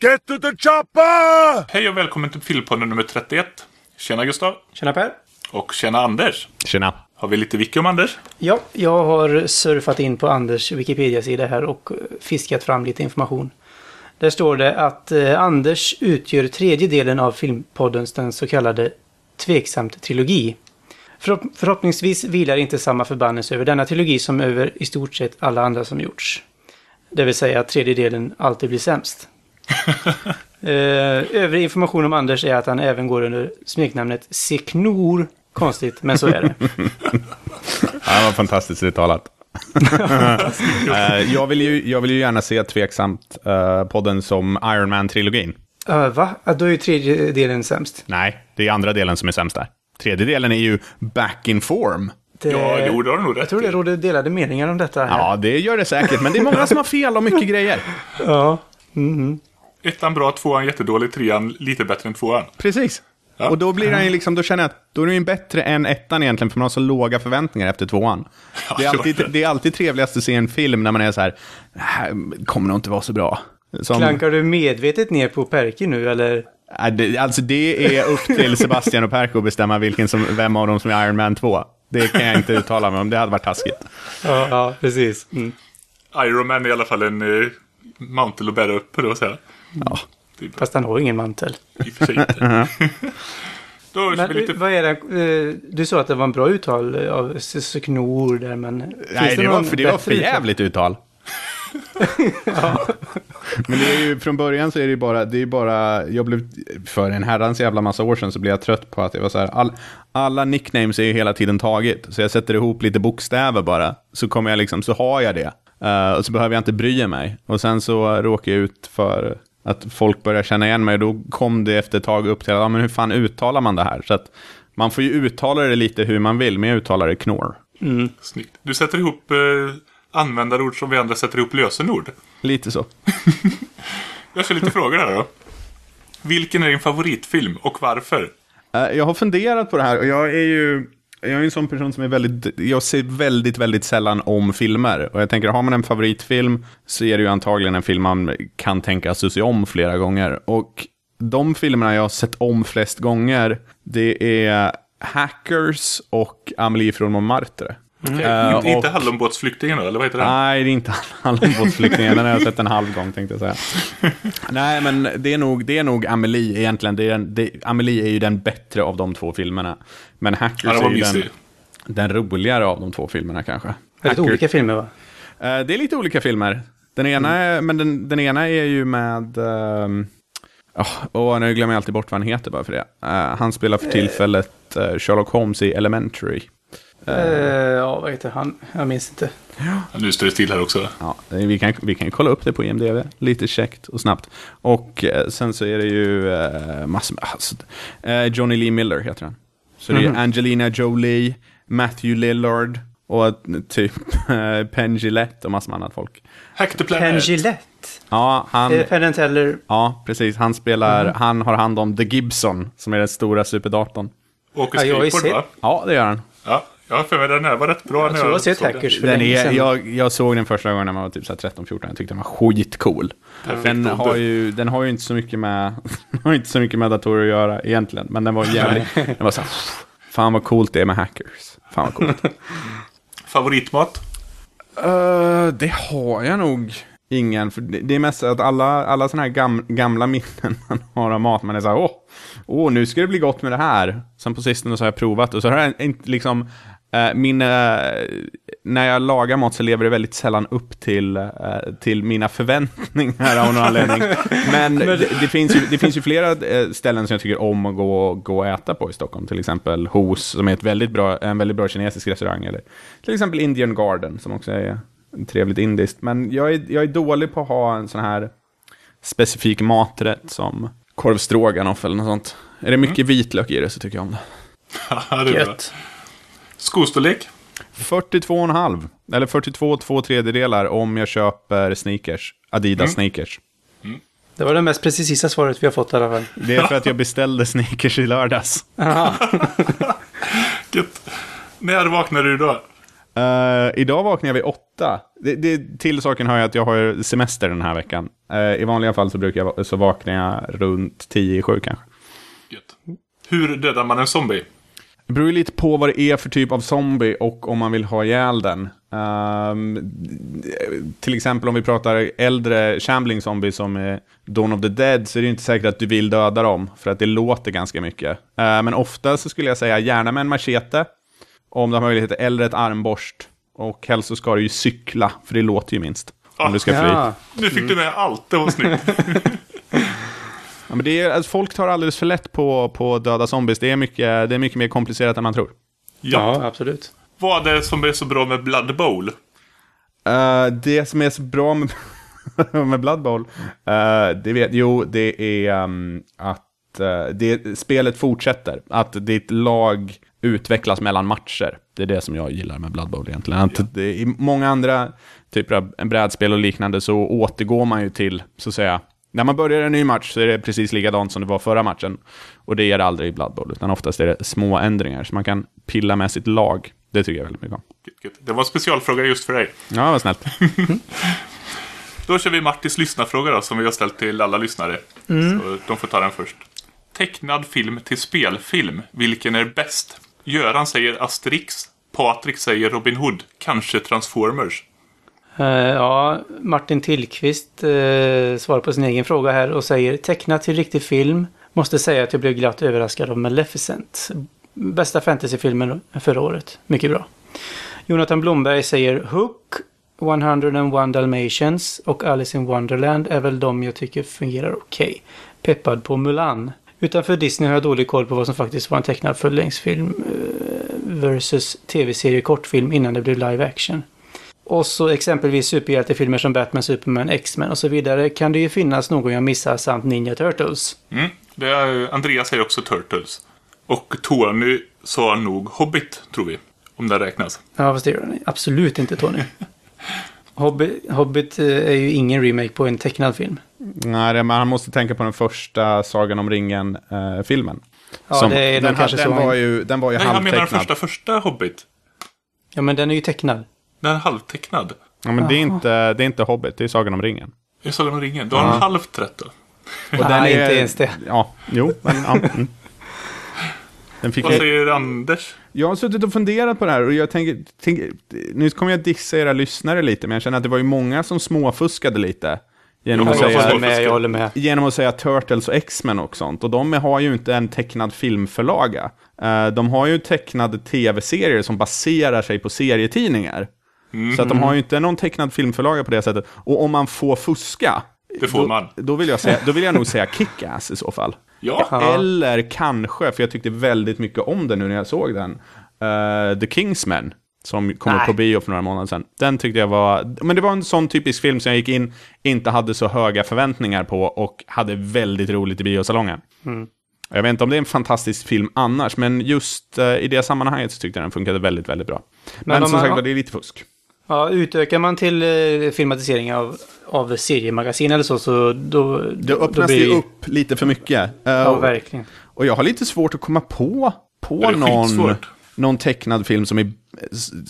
Get to the chopper! Hej och välkommen till Filmpodden nummer 31. Tjena Gustav. Tjena Per. Och tjena Anders. Tjena. Har vi lite wiki om Anders? Ja, jag har surfat in på Anders Wikipedia-sida här och fiskat fram lite information. Där står det att eh, Anders utgör tredje delen av filmpoddens den så kallade Tveksamt-trilogi. Förhopp- förhoppningsvis vilar inte samma förbannelse över denna trilogi som över i stort sett alla andra som gjorts. Det vill säga att tredje delen alltid blir sämst. Eh, övrig information om Anders är att han även går under smeknamnet Seknor. Konstigt, men så är det. Ja, det var fantastiskt uttalat. Eh, jag, vill ju, jag vill ju gärna se tveksamt eh, podden som Iron Man-trilogin. Uh, va? Ja, Då är ju tredje delen sämst. Nej, det är andra delen som är sämst där. Tredje delen är ju back in form. Det, Ja, jo, det har nog rätt Jag tror det råder delade meningar om detta. Här. Ja, det gör det säkert, men det är många som har fel om mycket grejer. ja. Mhm. Ettan bra, tvåan jättedålig, trean lite bättre än tvåan. Precis. Ja. Och då blir den ju liksom, då känner jag att då är den ju bättre än ettan egentligen, för man har så låga förväntningar efter tvåan. Det är alltid, det. är alltid trevligast att se en film när man är så här, det här kommer nog inte vara så bra. Som, Klankar du medvetet ner på Perky nu eller? Nej, det, alltså det är upp till Sebastian och Perko att bestämma vilken som, vem av dem som är Iron Man 2. Det kan jag inte uttala mig om, det hade varit taskigt. Ja, ja precis. Mm. Iron Man är i alla fall en uh, mantel att bära upp på då, så här. Ja. Fast han har ingen mantel. I och för sig inte. Då Men lite... vad är det? eh, Du sa att det var en bra uttal av Seknor där, men... Nej, det var, någon för, det var för uttal? jävligt uttal. Men det är ju, från början så är det ju bara, det är bara, jag blev, för en herrans jävla massa år sedan så blev jag trött på att jag var så här, all, alla nicknames är ju hela tiden taget, så jag sätter ihop lite bokstäver bara, så kommer jag liksom, så har jag det. Eh, och så behöver jag inte bry mig. Och sen så råkar jag ut för att folk börjar känna igen mig, och då kom det efter ett tag upp till, ja men hur fan uttalar man det här? Så att man får ju uttala det lite hur man vill, men jag uttalar det knorr. Snyggt. Du sätter ihop uh, användarord som vi andra sätter ihop lösenord. Lite så. Jag kör lite frågor här då. Vilken är din favoritfilm och varför? Eh, Jag har funderat på det här och jag är ju jag är en sån person som är väldigt, jag ser väldigt, väldigt sällan om filmer. Och jag tänker, har man en favoritfilm så är det ju antagligen en film man kan tänka sig se om flera gånger. Och de filmerna jag har sett om flest gånger, det är Hackers och Amelie från Montmartre. Eh, inte, och- Hallonbåtsflyktingen då, eller vad heter den? Nej, det är inte Hallonbåtsflyktingen. Den har jag sett en halv gång tänkte jag säga. Nej, men det är nog, det är nog Amelie egentligen. Det är den, det, Amelie är ju den bättre av de två filmerna. Men Hackers Ja, är ju den, den roligare av de två filmerna kanske. Väldigt Hacker- olika filmer va? Eh, det är lite olika filmer. Den ena, är, men den, den ena är ju med... Um, oh, nu glömmer jag alltid bort vad han heter bara för det. Eh, han spelar för tillfället Sherlock Holmes i Elementary. Eh, ja, vad heter han? Jag minns inte. Ja, nu står det still här också. Ja, vi kan, vi kan kolla upp det på IMDB, lite käckt och snabbt. Och eh, sen så är det ju eh, massor med, alltså, Johnny Lee Miller heter han. Så det är Mhm. Angelina Jolie, Matthew Lillard och typ Penn Gillette och massor med annat folk. Hack the Penn. Gillette. Ja, han, Är det Penn Teller? ja, precis. Han spelar, Mhm. han har hand om The Gibson, som är den stora superdatorn. Åker Ja, skateboard, sett- va? Ja, det gör han. Ja, jag har för mig den här var rätt bra Jag när tror jag har sett såg den. Hackers för Den länge är, sedan. jag, jag såg den första gången när man var typ så här 13-14. Jag tyckte den var skitcool. Perfekt Den har, ju, den har ju inte så mycket med, har inte så mycket med datorer att göra egentligen. Men den var jävligt, den var så här, fan vad coolt det är med hackers. Fan vad coolt. Favoritmat? Eh, det har jag nog ingen. För det, det är mest att alla, alla sådana här gam, gamla minnen man har av mat, man är så här, åh, åh, nu ska det bli gott med det här. Sen på sistone så har jag provat och så har jag inte liksom, min, eh, när jag lagar mat så lever det väldigt sällan upp till, eh, till mina förväntningar av någon anledning. Men det, det, finns ju, det finns ju flera eh, ställen som jag tycker om att gå, gå och äta på i Stockholm. Till exempel Hos, som är ett väldigt bra, en väldigt bra kinesisk restaurang. Eller till exempel Indian Garden, som också är trevligt indiskt. Men jag är, jag är dålig på att ha en sån här specifik maträtt som korv stroganoff eller något sånt. Är det mycket vitlök i det så tycker jag om det. Ja, det är bra. Gött. Skostorlek? 42,5. Eller 42 två tredjedelar om jag köper sneakers. Adidas sneakers. Det var det mest precisa svaret vi har fått i alla fall. Det är för att jag beställde sneakers i lördags. Gött. När vaknar du då? Eh, idag vaknade jag vid åtta. Det, det, till saken hör jag att jag har semester den här veckan. Eh, I vanliga fall så brukar jag så vaknar jag runt tio i sju kanske. Gött. Hur dödar man en zombie? Det beror ju lite på vad det är för typ av zombie och om man vill ha ihjäl den. Ehm, till exempel om vi pratar äldre shambling zombie som är Dawn of the Dead så är det inte säkert att du vill döda dem för att det låter ganska mycket. Eh, men ofta så skulle jag säga gärna med en machete. Om du har möjlighet eller ett armborst. Och helst så ska du ju cykla för det låter ju minst. Om du ska fly. Ja. Nu fick du med allt, det var snyggt. Ja, men det är, alltså, folk tar alldeles för lätt på, på döda zombies. Det är, mycket, det är mycket mer komplicerat än man tror. Ja. ja, absolut. Vad är det som är så bra med Blood Bowl? Eh, det som är så bra med, med Blood Bowl, eh, det vet, jo, det är um, att eh, det, spelet fortsätter. Att ditt lag utvecklas mellan matcher. Det är det som jag gillar med Blood Bowl egentligen. Att det, I många andra typer av brädspel och liknande så återgår man ju till, så att säga, när man börjar en ny match så är det precis likadant som det var förra matchen. Och det är det aldrig i Blood Bowl, utan oftast är det små ändringar. Så man kan pilla med sitt lag. Det tycker jag väldigt mycket om. Det var en specialfråga just för dig. Ja, vad snällt. Då kör vi Martins lyssnarfråga då, som vi har ställt till alla lyssnare. Så de får ta den först. Tecknad film till spelfilm, vilken är bäst? Göran säger Asterix, Patrik säger Robin Hood, kanske Transformers. Eh, ja, Martin Tillqvist eh, svarar på sin egen fråga här och säger tecknat till riktig film. Måste säga att jag blev glatt överraskad av Maleficent. Bästa fantasyfilmen förra året. Mycket bra. Jonathan Blomberg säger Hook, 101 Dalmatians och Alice in Wonderland är väl de jag tycker fungerar okej. Peppad på Mulan. Utanför Disney har jag dålig koll på vad som faktiskt var en tecknad fullängdsfilm eh, versus tv-serie kortfilm innan det blev live action. Och så exempelvis superhjältefilmer som Batman, Superman, X-Men och så vidare kan det ju finnas någon jag missar samt Ninja Turtles. Mm. Det är, Andreas säger också Turtles. Och Tony sa nog Hobbit, tror vi. Om det räknas. Ja, fast det gör den absolut inte Tony. Hobbit, Hobbit eh, är ju ingen remake på en tecknad film. Nej, det, man måste tänka på den första Sagan om ringen-filmen. Ja, det är nog den, kanske den, så. var ju, den var ju Nej, han menar den halvtecknad. första, första Hobbit. Ja, men den är ju tecknad. Den är halvtecknad. Ja, men det är, inte, det är inte Hobbit, det är Sagan om ringen. Jag Sagan om ringen. Då har han halvt rätt då. Och Nej, inte ens det. Ja, jo, men ja. Mm. Den fick Vad jag, säger Anders? jag har suttit och funderat på det här och jag tänker, tänker, nu kommer jag dissa era lyssnare lite, men jag känner att det var ju många som småfuskade lite. Genom att jag säga, med, jag med. genom att säga Turtles och X-Men och sånt. Och de har ju inte en tecknad filmförlaga. Eh, De har ju tecknade tv-serier som baserar sig på serietidningar. Så att de har ju inte någon tecknad filmförlaga på det sättet. Och om man får fuska, Det får då, man. Då vill, jag säga, då vill jag nog säga Kick-Ass i så fall. Ja. Eller kanske, för jag tyckte väldigt mycket om den nu när jag såg den, eh, The Kingsman. Som kom upp på bio för några månader sedan. Den tyckte jag var, men det var en sån typisk film som jag gick in, inte hade så höga förväntningar på och hade väldigt roligt i biosalongen. Jag vet inte om det är en fantastisk film annars, men just eh, i det sammanhanget så tyckte jag den funkade väldigt, väldigt bra. Men, om som man- sagt var, det är lite fusk. Ja, utökar man till eh, filmatisering av, av seriemagasin eller så, så då... Det öppnas blir, ju upp lite för mycket. Eh, Ja, och- verkligen. Och jag har lite svårt att komma på, på det någon, någon tecknad film som, är,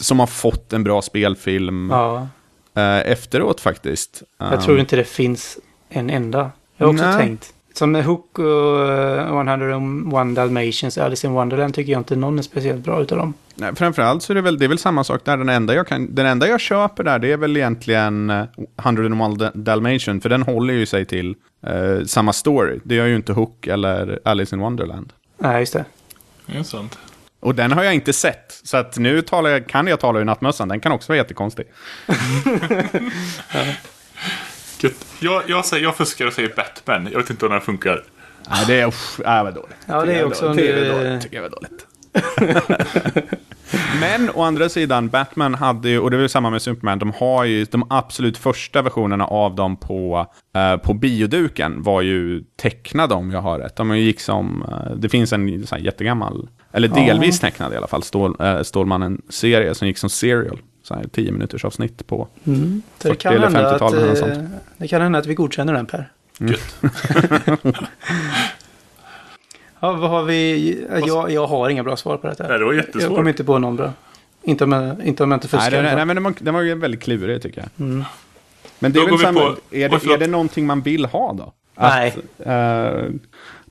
som har fått en bra spelfilm Ja, eh, efteråt faktiskt. jag Um, tror inte det finns en enda. Jag har också Nej. tänkt. Som Hook och eh, 101 Dalmatians, Alice in Wonderland tycker jag inte någon är speciellt bra utav dem. Nej, framförallt så är det väl, det är väl samma sak där. Den enda, jag kan, den enda jag köper där, det är väl egentligen eh, 101 Dalmatian, för den håller ju sig till eh, samma story. Det gör ju inte Hook eller Alice in Wonderland. Nej, just det. Det är sant. Och den har jag inte sett, så att nu talar jag, kan jag tala i nattmössan. Den kan också vara jättekonstig. Jag, jag, säger, jag fuskar och säger Batman. Jag vet inte om den funkar. Nej, det är, uff, äh, vad dåligt. Ja, det är också. Det är nu- dåligt, tycker jag var dåligt. Men å andra sidan, Batman hade ju, och det är väl samma med Superman, de har ju de absolut första versionerna av dem på, eh, på bioduken var ju tecknade om jag har rätt. De gick som, eh, det finns en sån jättegammal, eller delvis tecknad i alla fall, Stål, eh, Stålmannen-serie som gick som serial. Så här 10 minuters avsnitt på. Mm. Så det 40 kan, eller hända att, 50-tal eller något eh, det kan hända att vi godkänner den Per. Gött. Ja, vad har vi? Jag, jag har inga bra svar på detta. Nej, det var Jag jättesvårt. kommer inte på någon bra. Inte om jag inte, om jag inte Nej, fuskar. den, nej, men den var, den var ju väldigt klurig tycker jag. Mm. Men det är Då väl samma, på- är, det, är det någonting man vill ha då? Nej. eh,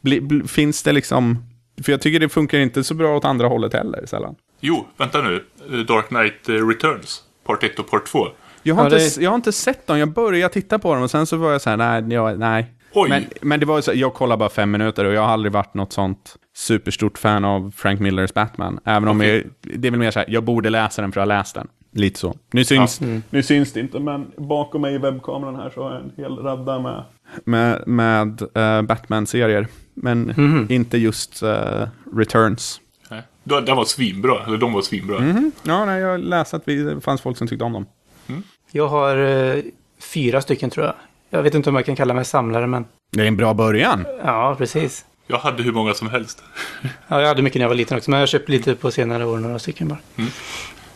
bli, bli, finns det liksom... För jag tycker det funkar inte så bra åt andra hållet heller sällan. Jo, vänta nu. Dark Knight eh, Returns. Part 1 och Part 2. Jag har, Ja, inte, det- jag har inte sett dem, jag började titta på dem och sen så var jag så här, nej, jag, nej. Oj. Men, men det var så, jag kollade bara fem minuter och jag har aldrig varit något sånt superstort fan av Frank Millers Batman. Även om jag, det är väl mer så här, jag borde läsa den för att ha läst den. Lite så. Nu syns, nu syns det inte, men bakom mig i webbkameran här så har jag en hel radda med, med, med eh, Batman-serier. Men inte just eh, Returns. Nej. Den var svinbra. Eller de var svinbra. Mhm. Ja, nej, jag läste att vi, det fanns folk som tyckte om dem. Jag har eh, fyra stycken tror jag. Jag vet inte om jag kan kalla mig samlare, men Det är en bra början. ja, precis. Jag hade hur många som helst. Ja, jag hade mycket när jag var liten också, men jag har köpt lite på senare år, några stycken bara.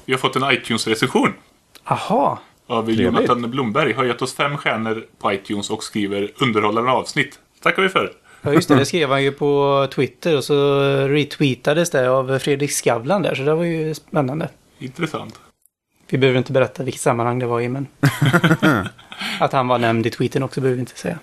Vi har fått en iTunes-recension Aha, av Jonathan Blomberg. Har gett oss fem stjärnor på iTunes och skriver underhållande avsnitt. tackar vi för. ja just det, det skrev han ju på Twitter och så retweetades det av Fredrik Skavlan där, så det var ju spännande. Intressant. Vi behöver inte berätta vilket sammanhang det var i, men... att han var nämnd i tweeten också behöver vi inte säga.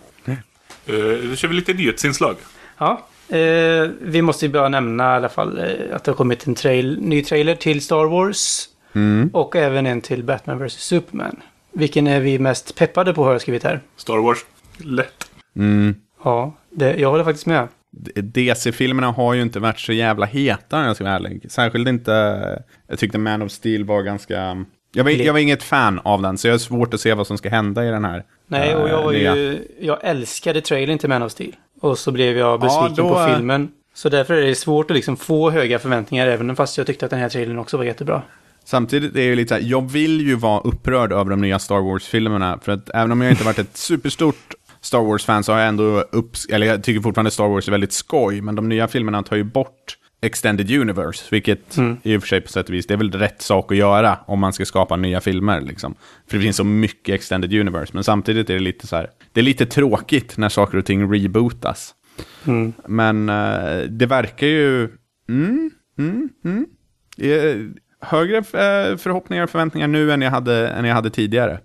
Uh, då kör vi lite nyhetsinslag. Ja, eh, vi måste ju bara nämna i alla fall eh, att det har kommit en trail, ny trailer till Star Wars. Mm. Och även en till Batman vs. Superman. Vilken är vi mest peppade på har jag skrivit här. Star Wars. Lätt. Mm. Ja, det, jag håller faktiskt med. DC-filmerna har ju inte varit så jävla heta om jag ska vara ärlig. Särskilt inte, jag tyckte Man of Steel var ganska... Jag var, jag var inget fan av den, så jag har svårt att se vad som ska hända i den här. Nej, och jag eh, var ju... Jag älskade trailern till Man of Steel. Och så blev jag besviken då, på filmen. Så därför är det svårt att liksom få höga förväntningar, även fast jag tyckte att den här trailern också var jättebra. Samtidigt är det ju lite så här, jag vill ju vara upprörd över de nya Star Wars-filmerna. För att även om jag inte varit ett superstort Star Wars-fan så har jag ändå upp... Eller jag tycker fortfarande Star Wars är väldigt skoj, men de nya filmerna tar ju bort Extended Universe, vilket i och för sig på sätt och vis, det är väl rätt sak att göra om man ska skapa nya filmer liksom. För det finns så mycket Extended Universe, men samtidigt är det lite så här, det är lite tråkigt när saker och ting rebootas. Mm. Men eh, det verkar ju... Mm, mm, mm. Eh, högre eh, förhoppningar och förväntningar nu än jag hade, än jag hade tidigare.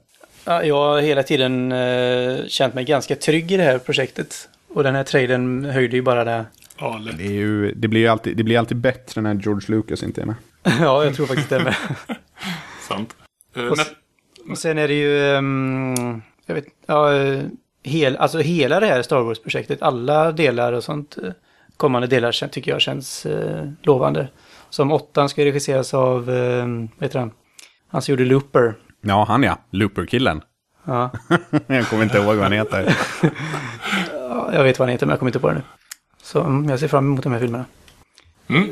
Ja, jag har hela tiden eh, känt mig ganska trygg i det här projektet. Och den här trailern höjde ju bara det. Ja, lätt. Det, är ju, det, blir ju alltid, det blir alltid bättre när George Lucas inte är med. ja, jag tror faktiskt det med. Sant. Eh, Och, och sen är det ju, ehm, jag vet, ja, hel, alltså hela det här Star Wars-projektet, alla delar och sånt, eh, kommande delar tycker jag känns eh, lovande. Som åttan ska regisseras av, eh, vad heter han? Han som gjorde Looper. Ja, han ja. Looper-killen. Ja, jag kommer inte ihåg vad han heter. ja, jag vet vad han heter men jag kommer inte på det nu. Så mm, jag ser fram emot de här filmerna. Mm.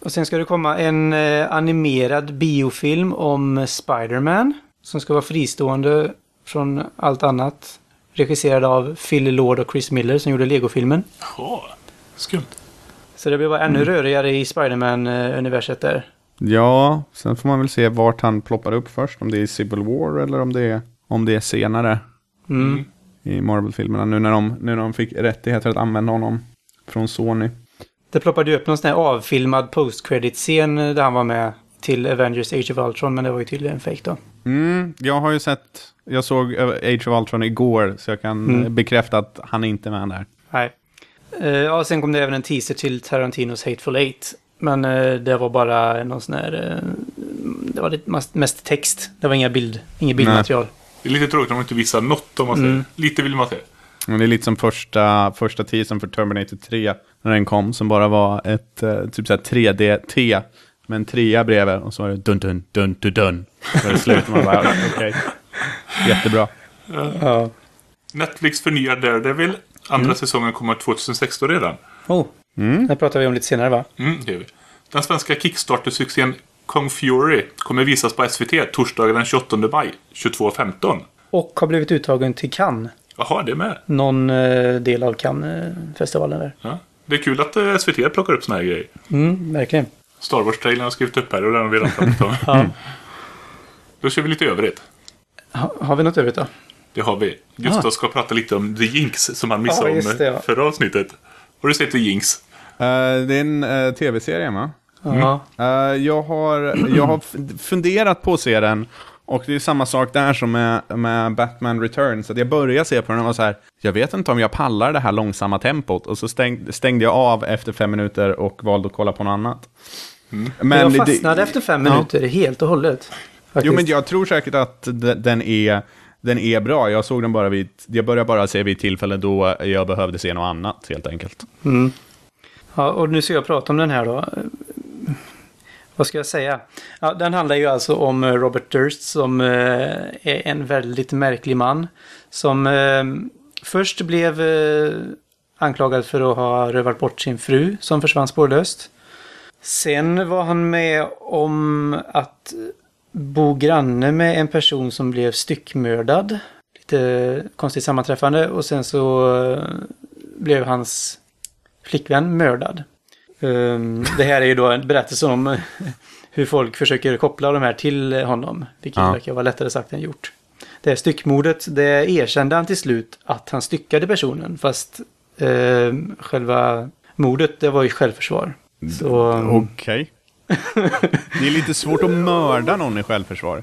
Och sen ska det komma en eh, animerad biofilm om Spider-Man. Som ska vara fristående från allt annat. Regisserad av Phil Lord och Chris Miller som gjorde Lego-filmen. Jaha, skumt. Så det blir bara ännu rörigare i Spider-Man-universet där. Ja, sen får man väl se vart han ploppar upp först. Om det är i Civil War eller om det är, om det är senare Mm. I Marvel-filmerna. Nu när, de, nu när de fick rättigheter att använda honom från Sony. Det ploppade ju upp någon sån här avfilmad post-credit-scen eh, där han var med till Avengers Age of Ultron, men det var ju tydligen fake då. Mm, jag har ju sett, jag såg eh, Age of Ultron igår, så jag kan Mm. eh, bekräfta att han är inte med där. Nej. Ja, sen kom det även en teaser till Tarantinos Hateful Eight. Men det var bara någon sån här... Det var lite mest, text. Det var inga bild, inget bildmaterial. Det är lite tråkigt om man inte visar något om man säger. Mm. Lite vill man se. Men det är lite som första, första teasern för Terminator 3, när den kom, som bara var ett eh, typ såhär 3D-T, med en trea bredvid, och så var det dun dun dun dun dun. Så var det slut, man bara, okej. Jättebra. Ja. Netflix förnyar Daredevil. Andra säsongen kommer 2016 redan. Oh, Mm. det pratar vi om lite senare va? Mm, det gör vi. Den svenska Kickstarter-succén Kong Fury kommer visas på SVT torsdagen den 28 maj 22.15. Och har blivit uttagen till Cannes. Jaha, det är med. Någon eh, del av Cannes-festivalen där. Ja. Det är kul att eh, SVT plockar upp såna här grejer. Mm, verkligen. Star Wars-trailern har jag skrivit upp här och den har vi redan pratat om. Ja. Då kör vi lite övrigt. Ha, har vi något övrigt då? Det har vi. Gustav ska prata lite om The Jinx som han missade Ja, just det, om ja. förra avsnittet. Har du sett The Jinx? Eh, det är en uh, tv-serie, va? Ja. Eh, jag, har, jag har funderat på att se den. Och det är samma sak där som med, med Batman Returns. Att jag började se på den och var så här, jag vet inte om jag pallar det här långsamma tempot. Och så stäng, stängde jag av efter fem minuter och valde att kolla på något annat. Men jag det- fastnade efter fem Ja. minuter helt och hållet. Faktiskt. Jo, men jag tror säkert att de- den är, den är bra. Jag såg den bara vid, jag började bara se vid ett tillfälle då jag behövde se något annat helt enkelt. Mm. Ja, och nu ska jag prata om den här då. Vad ska jag säga? Ja, den handlar ju alltså om eh, Robert Durst som eh, är en väldigt märklig man. Som eh, först blev eh, anklagad för att ha rövat bort sin fru som försvann spårlöst. Sen var han med om att bo granne med en person som blev styckmördad. Lite eh, konstigt sammanträffande och sen så eh, blev hans flickvän mördad. Ehm, det här är ju då en berättelse om eh, hur folk försöker koppla de här till honom. Vilket Ja. verkar vara lättare sagt än gjort. Det här styckmordet, det erkände han till slut att han styckade personen. Fast eh, själva mordet, det var ju självförsvar. Okej. det är lite svårt att mörda någon i självförsvar.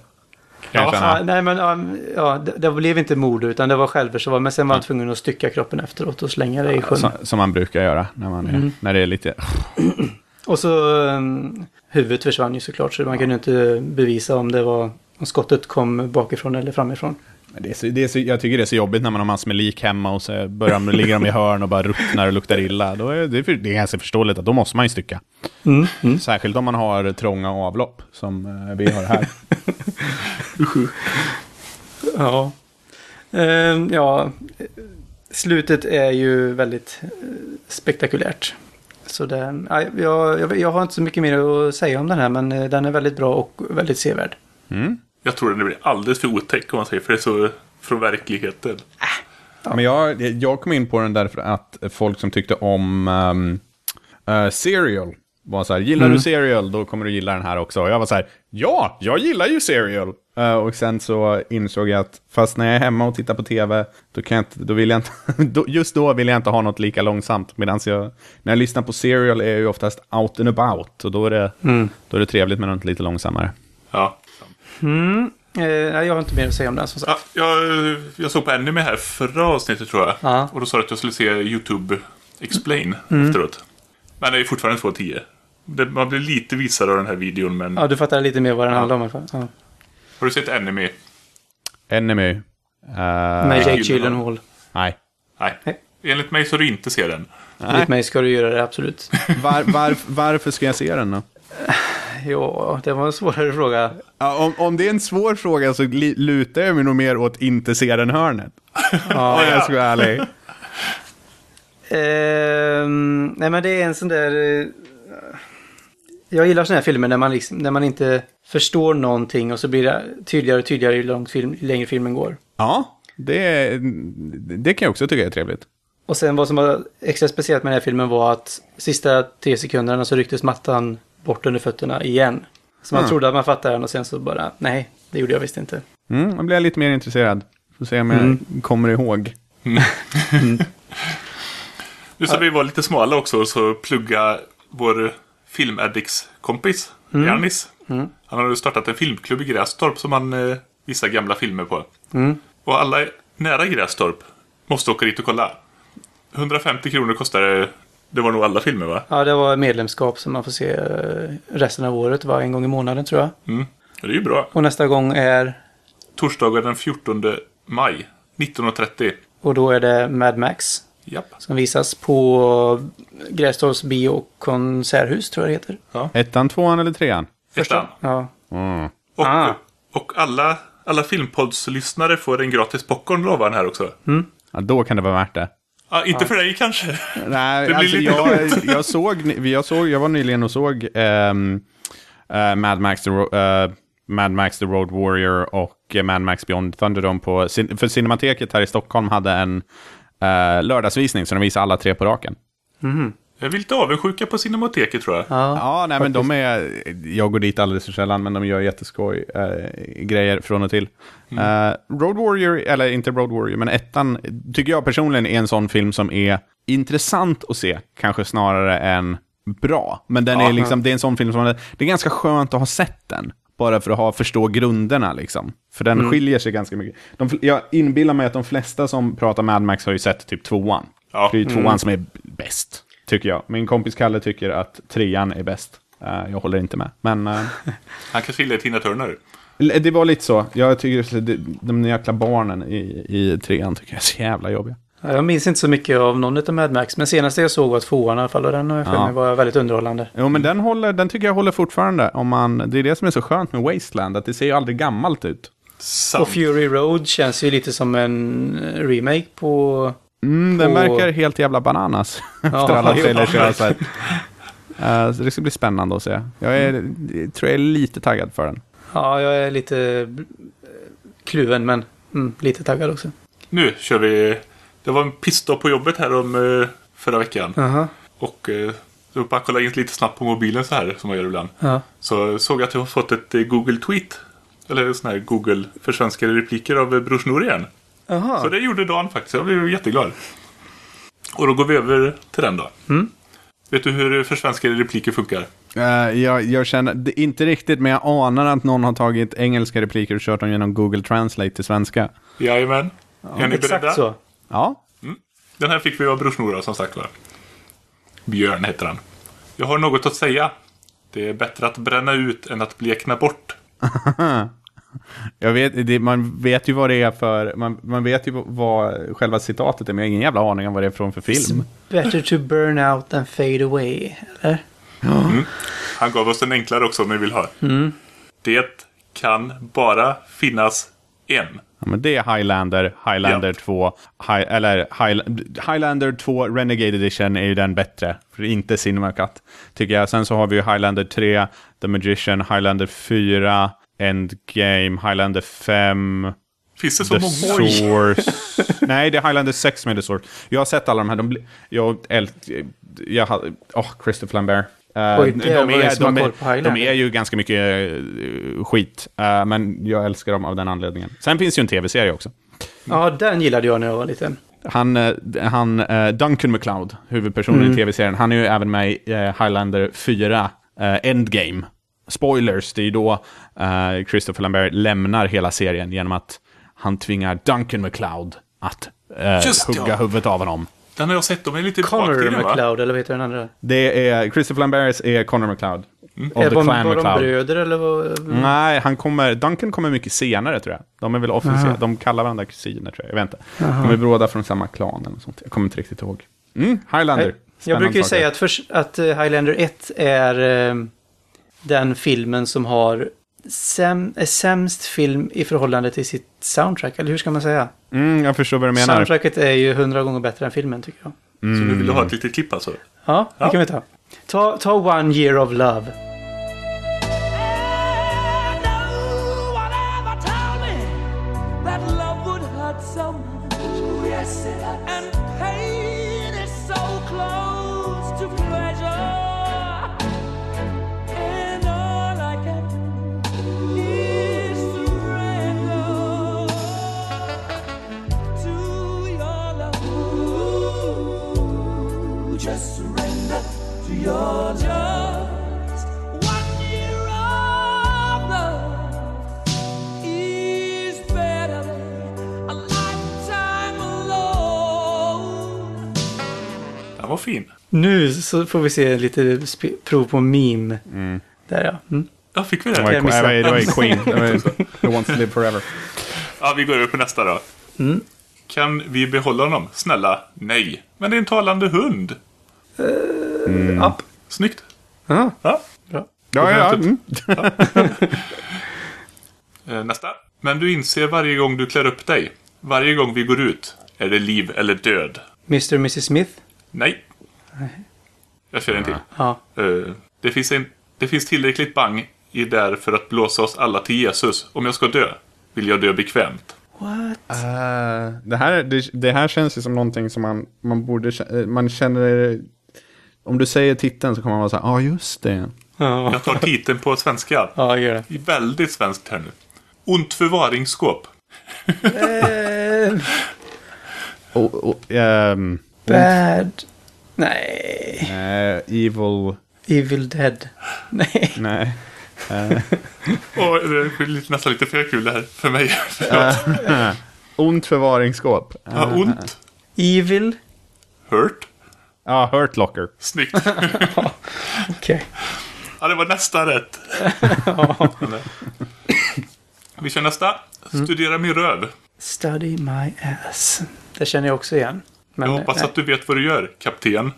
Ja, känna. nej men um, ja, det, det blev inte mord utan det var självförsvar. Men sen var han tvungen att stycka kroppen efteråt och slänga det i sjön. Som, som man brukar göra när, man är, Mm. när det är lite... Och så um, huvudet försvann ju såklart så man kunde inte bevisa om det var om skottet kom bakifrån eller framifrån. Det är så, det är så, jag tycker det är så jobbigt när man har massor med lik hemma och så börjar ligger de i hörn och bara ruttnar och luktar illa. Då är det, det är ganska förståeligt att då måste man ju stycka. Mm, mm. Särskilt om man har trånga avlopp som eh, vi har här. Ja. Ehm, ja. Slutet är ju väldigt eh, spektakulärt. Så det, nej, jag, jag, jag har inte så mycket mer att säga om den här men eh, den är väldigt bra och väldigt sevärd. Mm. Jag tror den blir alldeles för otäck om man säger, för det är så från verkligheten. Men jag, jag kom in på den därför att folk som tyckte om um, uh, Serial var så här, gillar Mm. du Serial då kommer du gilla den här också. Och jag var så här, ja, jag gillar ju Serial. Uh, och sen så insåg jag att fast när jag är hemma och tittar på tv, då kan jag inte, då vill jag inte, då, just då vill jag inte ha något lika långsamt. Medan jag, när jag lyssnar på Serial är jag ju oftast out and about. Och då är det, Mm. då är det trevligt med något lite långsammare. Ja. Mm. Eh, nej, jag har inte mer att säga om den som sagt. Ja, jag, jag såg på anime här förra avsnittet tror jag. Ja. Och då sa du att jag skulle se YouTube Explain Mm. efteråt. Men det är fortfarande 2.10. Det, man blir lite visare av den här videon, men... Ja, du fattar lite mer vad den handlar om i alla fall. Ja. Har du sett anime? Enemy. Uh, Med Jake Gyllenhaal. Nej. Nej. Nej. Enligt mig så du inte se den. Enligt mig ska du göra det, absolut. Var, var, varför ska jag se den då? ja, det var en svårare fråga. Ja, om, om det är en svår fråga så lutar jag mig nog mer åt inte se den hörnet. Ja. Om jag ska vara ärlig. Ehm, nej men det är en sån där... eh, jag gillar såna här filmer när man, liksom, när man inte förstår någonting och så blir det tydligare och tydligare ju långt film, ju längre filmen går. Ja, det, det kan jag också tycka är trevligt. Och sen vad som var extra speciellt med den här filmen var att sista tre sekunderna så rycktes mattan bort under fötterna igen. Så man Mm. trodde att man fattade den och sen så bara, nej, det gjorde jag visst inte. Mm, då blir jag lite mer intresserad. Får se om jag Mm. kommer ihåg. Nu ska vi vara lite smala också och så plugga vår filmaddicts-kompis, Janis. Mm. Han har ju startat en filmklubb i Grästorp som han eh, visar gamla filmer på. Mm. Och alla nära Grästorp måste åka dit och kolla. 150 kronor kostar det. Var nog alla filmer va? Ja, det var medlemskap som man får se eh, resten av året, var en gång i månaden tror jag. Mm. Det är ju bra. Och nästa gång är, Torsdagen den 14 maj 19.30. och då är det Mad Max. Japp. Som visas på Grästorps bio och konserthus tror jag det heter. Ja. Ettan, tvåan eller trean? Ettan. Ja. Mm. Och, Ah. och alla, alla filmpoddslyssnare får en gratis popcorn lovar han här också. Ja, då kan det vara värt det. Ah, inte för dig kanske. Nej, Det blir alltså lite jag, jag, såg, jag såg, jag var nyligen och såg ehm, eh, Mad, Max eh, Mad Max the Road Warrior och eh, Mad Max Beyond Thunderdome på, för Cinemateket här i Stockholm hade en eh, lördagsvisning så de visade alla tre på raken. Jag är lite avundsjuka på Cinemateket tror jag. Ja. Ja, nej men de är, jag går dit alldeles för sällan, men de gör jätteskoj eh, grejer från och till. Eh, Road Warrior, eller inte Road Warrior, men ettan tycker jag personligen är en sån film som är intressant att se, kanske snarare än bra. Men den är liksom, det är en sån film som, det är ganska skönt att ha sett den. Bara för att ha, förstå grunderna liksom. För den Mm. skiljer sig ganska mycket. De, jag inbillar mig att de flesta som pratar Mad Max har ju sett typ tvåan. Ja. För det är ju tvåan som är bäst, tycker jag. Min kompis Kalle tycker att trean är bäst. Eh, jag håller inte med. Men eh, Han kanske gillar Tina Turner. det var lite så. Jag tycker att de jäkla barnen i, i trean tycker jag är så jävla jobbiga. Ja, Jag minns inte så mycket av någon av Mad Max, men senaste jag såg var tvåan i alla fall och den för Ja. var väldigt underhållande. Jo, men den, håller, den tycker jag håller fortfarande. Om man, det är det som är så skönt med Wasteland, att det ser ju aldrig gammalt ut. Sant. Och Fury Road känns ju lite som en eh, remake på... Mm, den På- verkar helt jävla bananas efter alla trailers jag har sett. Eh, så det ska bli spännande att se. Jag, är, jag tror jag är lite taggad för den. Ja, jag är lite eh, kluven, men mm, lite taggad också. Nu kör vi. Det var en pissdag på jobbet här om eh, förra veckan. Jaha. Och eh, så bara kolla in lite snabbt på mobilen så här som man gör ibland. Ja. Så såg jag att jag har fått ett Google Tweet. Eller sån här Google försvenskade repliker av eh, Bror Snor igen. Jaha. Så det gjorde Dan faktiskt. Jag blev jätteglad. Och då går vi över till den då. Mm. Vet du hur försvenskade repliker funkar? Eh, jag, jag känner, det, inte riktigt, men jag anar att någon har tagit engelska repliker och kört dem genom Google Translate till svenska. Jajamän. är ni Exakt beredda? så. Ja, Den här fick vi av Bror som sagt var. Björn heter han. Jag har något att säga. Det är bättre att bränna ut än att blekna bort. jag vet, det, man vet ju vad det är för, man, man vet ju vad själva citatet är, men jag har ingen jävla aning om vad det är från för film. Better to burn out than fade away. Eller? Han gav oss en enklare också om ni vill ha. Det kan bara finnas en. Ja, men det är Highlander, Highlander Ja. 2, Hi, eller High, Highlander 2 Renegade Edition är ju den bättre. För inte Cinema Cut, tycker jag. Sen så har vi ju Highlander 3, The Magician, Highlander 4, Endgame, Highlander 5, Finns det så The många? Source. Nej, det är Highlander 6 med The Source. Jag har sett alla de här. De, jag, jag har, åh, Christopher Lambert. Eh, Oj, de, är, de, de ju ganska mycket eh, skit, eh, men jag älskar dem av den anledningen. Sen finns ju en tv-serie också. Ja, den gillade jag när jag var liten. Han, han Duncan MacLeod, huvudpersonen Mm. i tv-serien, han är ju även med i Highlander 4, eh, Endgame. Spoilers, det är ju då eh, Christopher Lambert lämnar hela serien genom att han tvingar Duncan MacLeod att Just hugga ja. huvudet av honom. Den har jag sett. De är lite Connor? McLeod, eller vad heter den andra? Det är, Christopher Lambert är Connor MacLeod. Of Är the de, Clan var de MacLeod. bröder eller vad? Nej, han kommer, Duncan kommer mycket senare tror jag. De är väl officiella, de kallar varandra kusiner tror jag. Jag vet inte. De är båda från samma klan eller något sånt. Jag kommer inte riktigt ihåg. Mm, Highlander. Jag Spännande brukar ju saker. säga att, först, att eh, Highlander 1 är eh, den filmen som har säm, sämst film i förhållande till sitt soundtrack. Eller hur ska man säga? Mm, jag förstår vad du menar. Soundtracket är ju hundra gånger bättre än filmen tycker jag. Så nu vill du ha ett litet klipp alltså? Ja, det Ja. kan vi ta. Ta, ta One Year of Love. Så får vi se lite prov på meme. Där ja. Mm. Ja, fick vi Det det? var ju Queen. Who wants to live forever. Ja, vi går över på nästa då. Mm. Kan vi behålla honom? Snälla, nej. Men det är en talande hund. Upp. Snyggt. Ja, Ja. bra. Ja, ja, ja. Mm. Eh, Nästa. Men du inser varje gång du klär upp dig. Varje gång vi går ut. Är det liv eller död? Mr och Mrs Smith. Nej. Jag kör en till. Ja. Eh, det, finns en, det finns tillräckligt bang i där för att blåsa oss alla till Jesus. Om jag ska dö, vill jag dö bekvämt. What? Eh, det, här, det, det här känns ju som någonting som man, man borde eh, Man känner... Om du säger titeln så kommer man vara så här, ja ah, just det. Ja, Jag tar titeln på svenska. ja gör det. Väldigt svenskt här nu. Ont förvaringsskåp. Eh, Och, och, ehm, bad Nej. Eh, evil... Evil Dead. Nej. Nej. Åh, det är lite- nästan lite för kul det här för mig. Ont förvaringsskåp. Ja, ont. Evil. Hurt. Ja, Hurt Locker. Snyggt. Okej. Ja, det var nästan rätt. Vi kör nästa. Studera min röv. Study my ass. Det känner jag också igen. Men, Jag hoppas nej. att du vet vad du gör, kapten.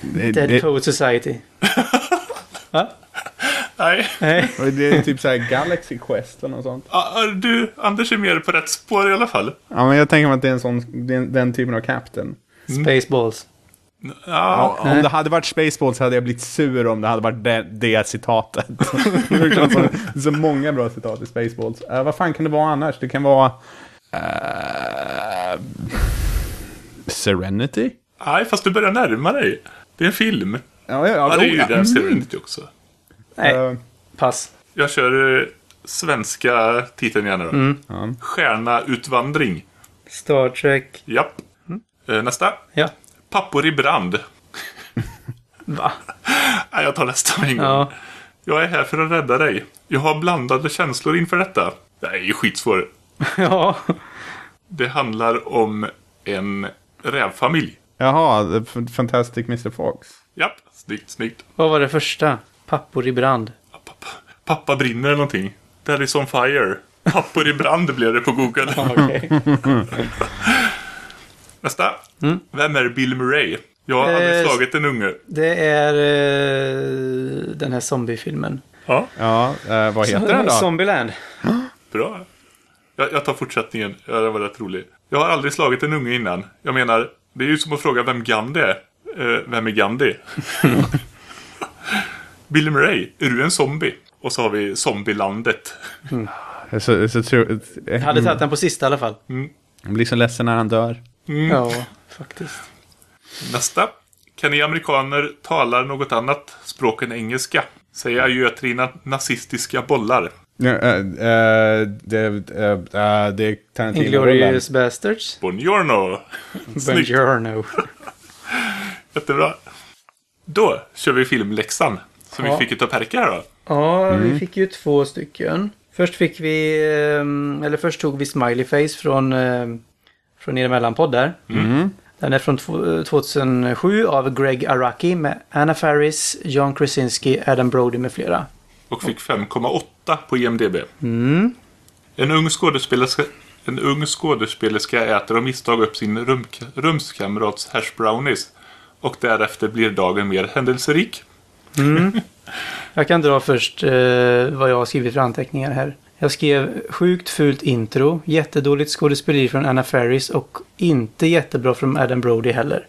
Det, Dead det, Poet Society. Va? Nej, Nej. det är typ såhär Galaxy Quest eller något sånt. Du, Anders är mer på rätt spår i alla fall. Ja, men jag tänker mig att det är en sån, den, den typen av captain. Spaceballs. Ja, Ja, om det hade varit Spaceballs hade jag blivit sur om det hade varit det, det citatet. det är så, så många bra citat i Spaceballs. Uh, vad fan kan det vara annars? Det kan vara... eh, Serenity? nej, fast du börjar närma dig. Det är en film. Ja, ja, Ja, det är ju ja. den Serenity också. Nej, Eh, pass. Jag kör eh, svenska titeln igen nu då. ja. Stjärnautvandring. Star Trek. Japp. Eh, nästa. Ja. Pappor i brand. Va? Nej, jag tar nästa en gång. Ja. Jag är här för att rädda dig. Jag har blandade känslor inför detta. Det är ju skitsvår. Ja. Det handlar om en rävfamilj. Jaha, Fantastic Mr. Fox. Japp, snyggt, snyggt. Vad var det första? Pappor i brand. Pappa, pappa brinner eller någonting. That is on fire. Pappor i brand blev det på Google. Okej. Nästa. Vem är Bill Murray? Jag har aldrig Eh, slagit en unge. Det är eh, den här zombiefilmen. Ja, Ja, eh, vad heter den då? Zombieland. bra. Jag, jag tar fortsättningen. Ja, den var rätt rolig. Jag har aldrig slagit en unge innan. Jag menar, det är ju som att fråga vem Gandhi är. Eh, vem är Gandhi? Bill Murray, är du en zombie? Och så har vi Zombielandet. Så, så, tror- Jag hade tagit den på sista i alla fall. Jag blir så ledsen när han dör. Ja, faktiskt. Nästa. Kan ni amerikaner talar något annat språk än engelska? Säg adjö till dina nazistiska bollar. Eh, det, det är Tarantino. Inglourious Bastards. Buongiorno! Buongiorno. Jättebra. Då kör vi filmläxan. Som Ja. vi fick utav Perka här då. Ja, vi fick ju två stycken. Först fick vi, ehm, eller först tog vi Smiley Face från, ehm, från er emellanpodd där. Den är från tw- 2007 av Greg Araki med Anna Faris, John Krasinski, Adam Brody med flera. Och fick 5,8 på IMDB. Mm. En ung skådespelerska en ung skådespelerska äter av misstag upp sin rum, rumskamrats hash brownies. Och därefter blir dagen mer händelserik. Jag kan dra först eh, vad jag har skrivit för anteckningar här. Jag skrev sjukt fult intro, jättedåligt skådespeleri från Anna Faris och inte jättebra från Adam Brody heller.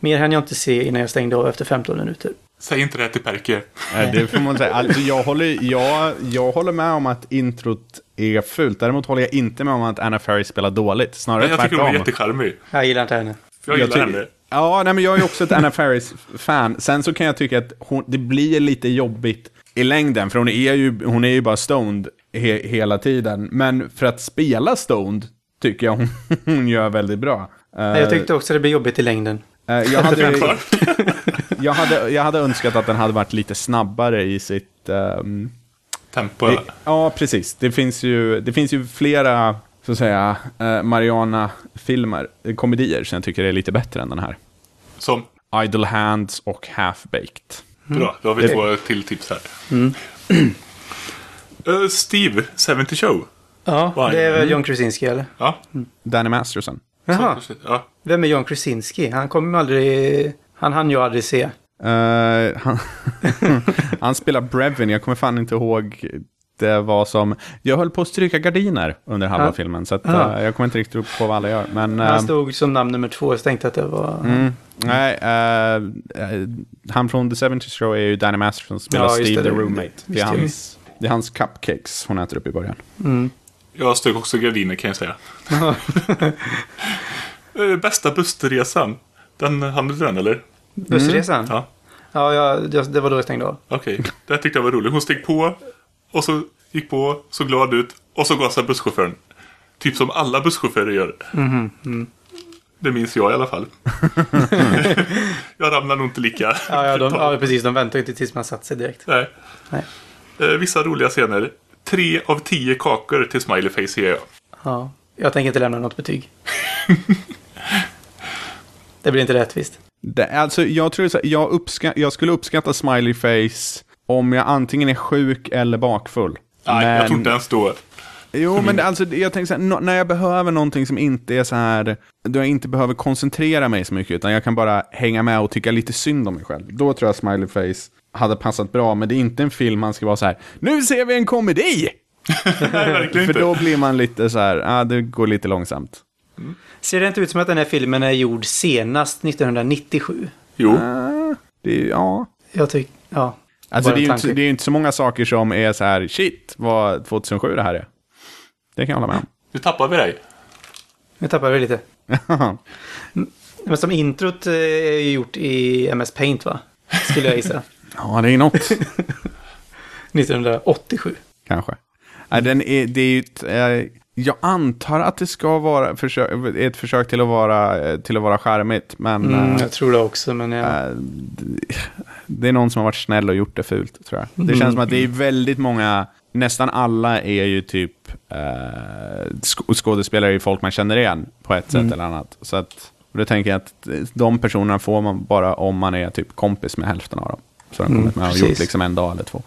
Mer hann jag inte se innan jag stängde av efter 15 minuter. Säg inte det till Perke. Eh, Det får man säga. Alltså, jag, håller, jag, jag håller med om att introt är fult. Däremot håller jag inte med om att Anna Faris spelar dåligt. Snarare Men jag tycker hon är tvärtom. jättecharmig. Jag gillar inte henne. För jag gillar henne. Ja, nej, men jag är också ett Anna Faris-fan. Sen så kan jag tycka att hon, det blir lite jobbigt i längden, för hon är ju, hon är ju bara stoned he, hela tiden. Men för att spela stoned tycker jag hon, hon gör väldigt bra. Eh, Jag tyckte också det blev jobbigt i längden. Eh, jag, hade, jag, hade, jag hade önskat att den hade varit lite snabbare i sitt... ehm, Tempo. det, ja, precis. Det finns ju, det finns ju flera, så att säga, uh, Mariana-filmer, eh, komedier, som jag tycker är lite bättre än den här. Som. Idle Hands och Half-Baked. Bra, då har vi två till tips här. Eh, Steve, 70 Show. Ja, Vad det är väl John Krasinski eller? Ja, Danny Masterson. Jaha, ja. Vem är John Krasinski? Han kommer aldrig... Han hann jag aldrig se. Eh, han, han spelar Brevin, jag kommer fan inte ihåg det var som... Jag höll på att stryka gardiner under halva Ja. filmen, så att, Ja. eh, jag kommer inte riktigt på vad alla gör. Men, Han eh, stod som namn nummer två, så tänkte att det var... mm, nej, han från The 70 Show är ju Danny Masterson, som spelar Ja, Steve det, the det- Roommate. Det är, visste jag. hans, det är hans cupcakes hon äter upp i början. Mm. Jag stök också gardiner kan jag säga. Eh, Bästa bussresan. Den, hann du den eller? Bussresan? Ja. Ja, ja, det det var då jag stängde av. Okej, det här tyckte jag var roligt. Hon steg på och så gick på, så glad ut och så gasade busschauffören. Typ som alla busschaufförer gör. Det minns jag i alla fall. jag ramlar nog inte lika Ja, ja, de, ja, precis. De väntar inte tills man satt sig direkt. Nej. Nej. Eh, vissa roliga scener. Tre av tio kakor till Smileyface ger jag. Ja, jag tänker inte lämna något betyg. det blir inte rättvist. Det, alltså, jag, tror så, jag, uppska, jag skulle uppskatta smiley face om jag antingen är sjuk eller bakfull. Nej, jag tror inte ens då. Jo, men det, alltså, jag tänker så här, när jag behöver någonting som inte är så här, då jag inte behöver koncentrera mig så mycket, utan jag kan bara hänga med och tycka lite synd om mig själv. Då tror jag smiley face hade passat bra, men det är inte en film man ska vara så här, nu ser vi en komedi! Nej, verkligen För inte. då blir man lite så här, ah, det går lite långsamt. Ser det inte ut som att den här filmen är gjord senast 1997? Jo, Ah, det, är- ja. Jag tycker, ja. Alltså det är, inte, det är ju inte så många saker som är så här, shit, vad 2007 det här är. Det kan jag hålla med nu tappar vi dig. Nu tappar vi lite. om. Men som introt eh, är ju gjort i MS Paint va? Skulle jag gissa. ja, det är något. 1987. Kanske. Nej, den är, det är ju ett, eh, jag antar att det ska vara försök, ett försök till att vara, eh, till att vara charmigt, men Mm, eh, jag tror det också, men ja. eh, det- är någon som har varit snäll och gjort det fult, tror jag. Det Mm. känns som att det är väldigt många, nästan alla är ju typ eh, sk- skådespelare i folk man känner igen på ett Mm. sätt eller annat. Så att, och då tänker jag att de personerna får man bara om man är typ kompis med hälften av dem. Så de har Mm, kommit med och precis. gjort liksom en dag eller två.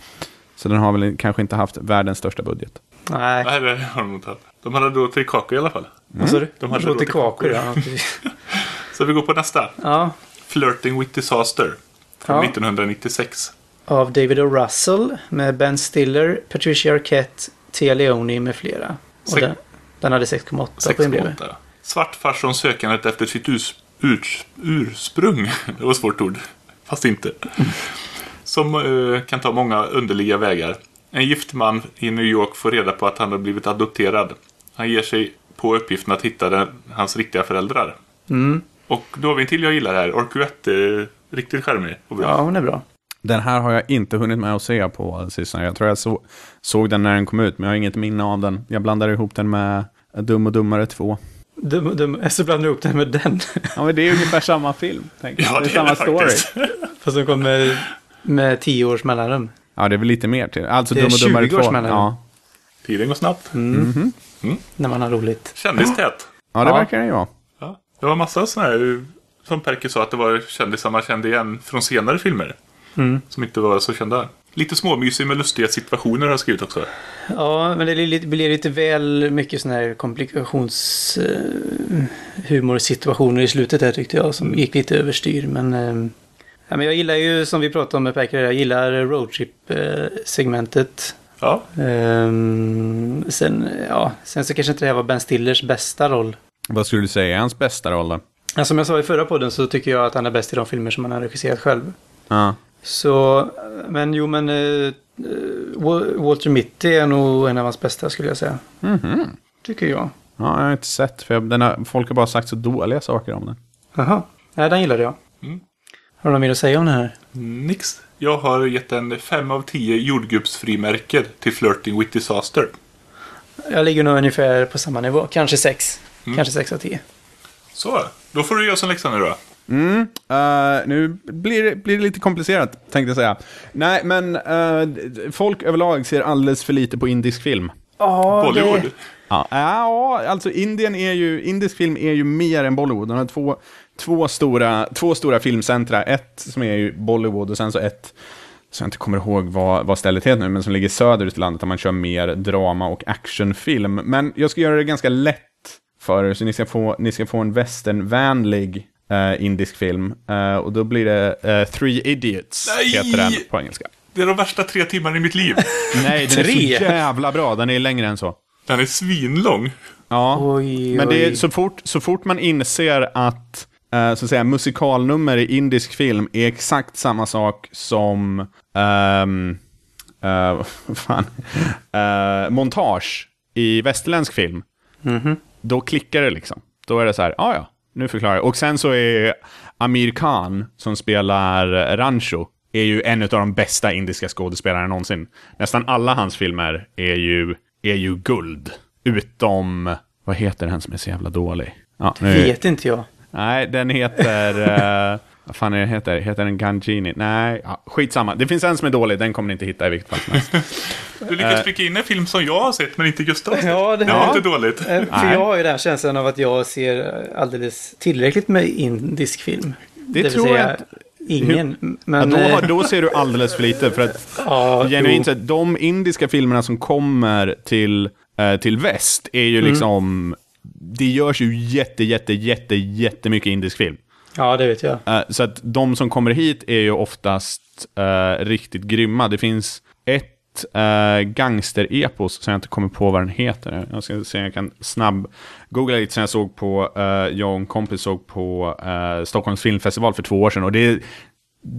Så den har väl kanske inte haft världens största budget. Nej, Nej, det har de inte haft. De hade då till kakor i alla fall. sa du? De hade Låter låtit kakor, kakor. ja. Så vi går på nästa. ja. Flirting with Disaster. Från Ja. 1996. Av David O. Russell med Ben Stiller, Patricia Arquette, Tia Leone med flera. Och den, den hade 6,8 på IMDb. 6,8. Svart farson sökandet efter sitt us, urs, ursprung. Det var ett svårt ord. Fast inte. Som eh, kan ta många underliga vägar. En gift man i New York får reda på att han har blivit adopterad. Han ger sig på uppgiften att hitta den, hans riktiga föräldrar. Mm. Och då har vi en till jag gillar här. Orkuette är riktigt charmig och bra. Ja, hon är bra. Den här har jag inte hunnit med att se på sistone. Jag tror jag så, såg den när den kom ut, men jag har inget minne av den. Jag blandade ihop den med Dum och Dummare 2. Dum, dum, så blandar du ihop den med den. Ja, men det är ungefär samma film. tänker jag. Ja, det är det är samma det story. Fast den kom med, med 10 års mellanrum. Ja, det är väl lite mer till. Alltså Det är Dum och Dummare 20 års 2. mellanrum. Ja. Tiden går snabbt. Mm. När man har roligt. Kändistät. ja, det Ja. verkar det ju vara. Ja. Det var massa sådana här, som Perker sa, att det var kändisar man kände igen från senare filmer. Mm. Som inte var så kända. Lite småmysig med lustiga situationer har jag skrivit också. Ja, men det blir lite, blir lite väl mycket sådana här komplikations... Eh, i slutet här tyckte jag som gick lite överstyr. Men, eh, ja, men jag gillar ju, som vi pratade om med Perker, jag gillar roadtrip-segmentet. Ja, Ehm, sen, ja, sen så kanske inte det här var Ben Stillers bästa roll. Vad skulle du säga är hans bästa roll då? Ja, som jag sa i förra podden så tycker jag att han är bäst i de filmer som han har regisserat själv. Ja. Så, men jo men Wa- Walter Mitty är nog en av hans bästa skulle jag säga. Mhm. Tycker jag. Ja, jag har inte sett, för jag, den har, folk har bara sagt så dåliga saker om den. Jaha, nej den gillade jag. Mm. Har du något mer att säga om den här? nix. Jag har gett en 5 av 10 jordgubbsfrimärken till Flirting with Disaster. Jag ligger nog ungefär på samma nivå, kanske 6. Mm. Kanske 6 av 10. Så, då får du göra som läxa nu då. Mm, eh, nu blir det, blir det lite komplicerat, tänkte jag säga. Nej, men eh, folk överlag ser alldeles för lite på indisk film. Ja, Bollywood. Ja, ja, alltså Indien är ju, indisk film är ju mer än Bollywood. Den har två, två, stora, två stora filmcentra. Ett som är ju Bollywood och sen så ett, så jag inte kommer ihåg vad, vad stället heter nu, men som ligger söderut i landet där man kör mer drama och actionfilm. Men jag ska göra det ganska lätt för er, så ni ska få, ni ska få en westernvänlig eh, indisk film. Eh, och då blir det eh, Three Idiots, Nej! heter den på engelska. Det är de värsta tre timmarna i mitt liv. Nej, den är så Tre? jävla bra. Den är längre än så. Den är svinlång. Ja. Oj, Men det är oj. så fort, så fort man inser att, eh, så att säga, musikalnummer i indisk film är exakt samma sak som eh, vad fan, eh, montage i västerländsk film, Mhm. då klickar det liksom. Då är det så här, ja ja, nu förklarar jag. Och sen så är Amir Khan, som spelar Rancho, är ju en av de bästa indiska skådespelarna någonsin. Nästan alla hans filmer är ju, är ju guld. Utom, vad heter den som är så jävla dålig? Ja, nu, Vet inte jag. Nej, den heter... eh, vad fan är det heter? Heter den Gangini? Nej, ja, skitsamma. Det finns en som är dålig, den kommer ni inte hitta i vilket fall som helst. Du lyckas pricka in en film som jag har sett men inte Gustav har sett. Ja, det det var inte dåligt. Eh, För jag har ju den känslan av att jag ser alldeles tillräckligt med indisk film. Det vill tror säga jag att- Ingen. Ja, Men, då, eh, har- då ser du alldeles för lite, för att ja, genuint sett, de indiska filmerna som kommer till, eh, till väst är ju liksom... Det görs ju jätte, jätte, jätte, jättemycket indisk film. Ja, det vet jag. Eh, så att de som kommer hit är ju oftast eh, riktigt grymma. Det finns ett uh, gangsterepos som jag inte kommer på vad den heter. Jag ska se om jag kan snabb googla lite som jag såg på, uh, jag och en kompis såg på uh, Stockholms filmfestival för två år sedan. Och det är,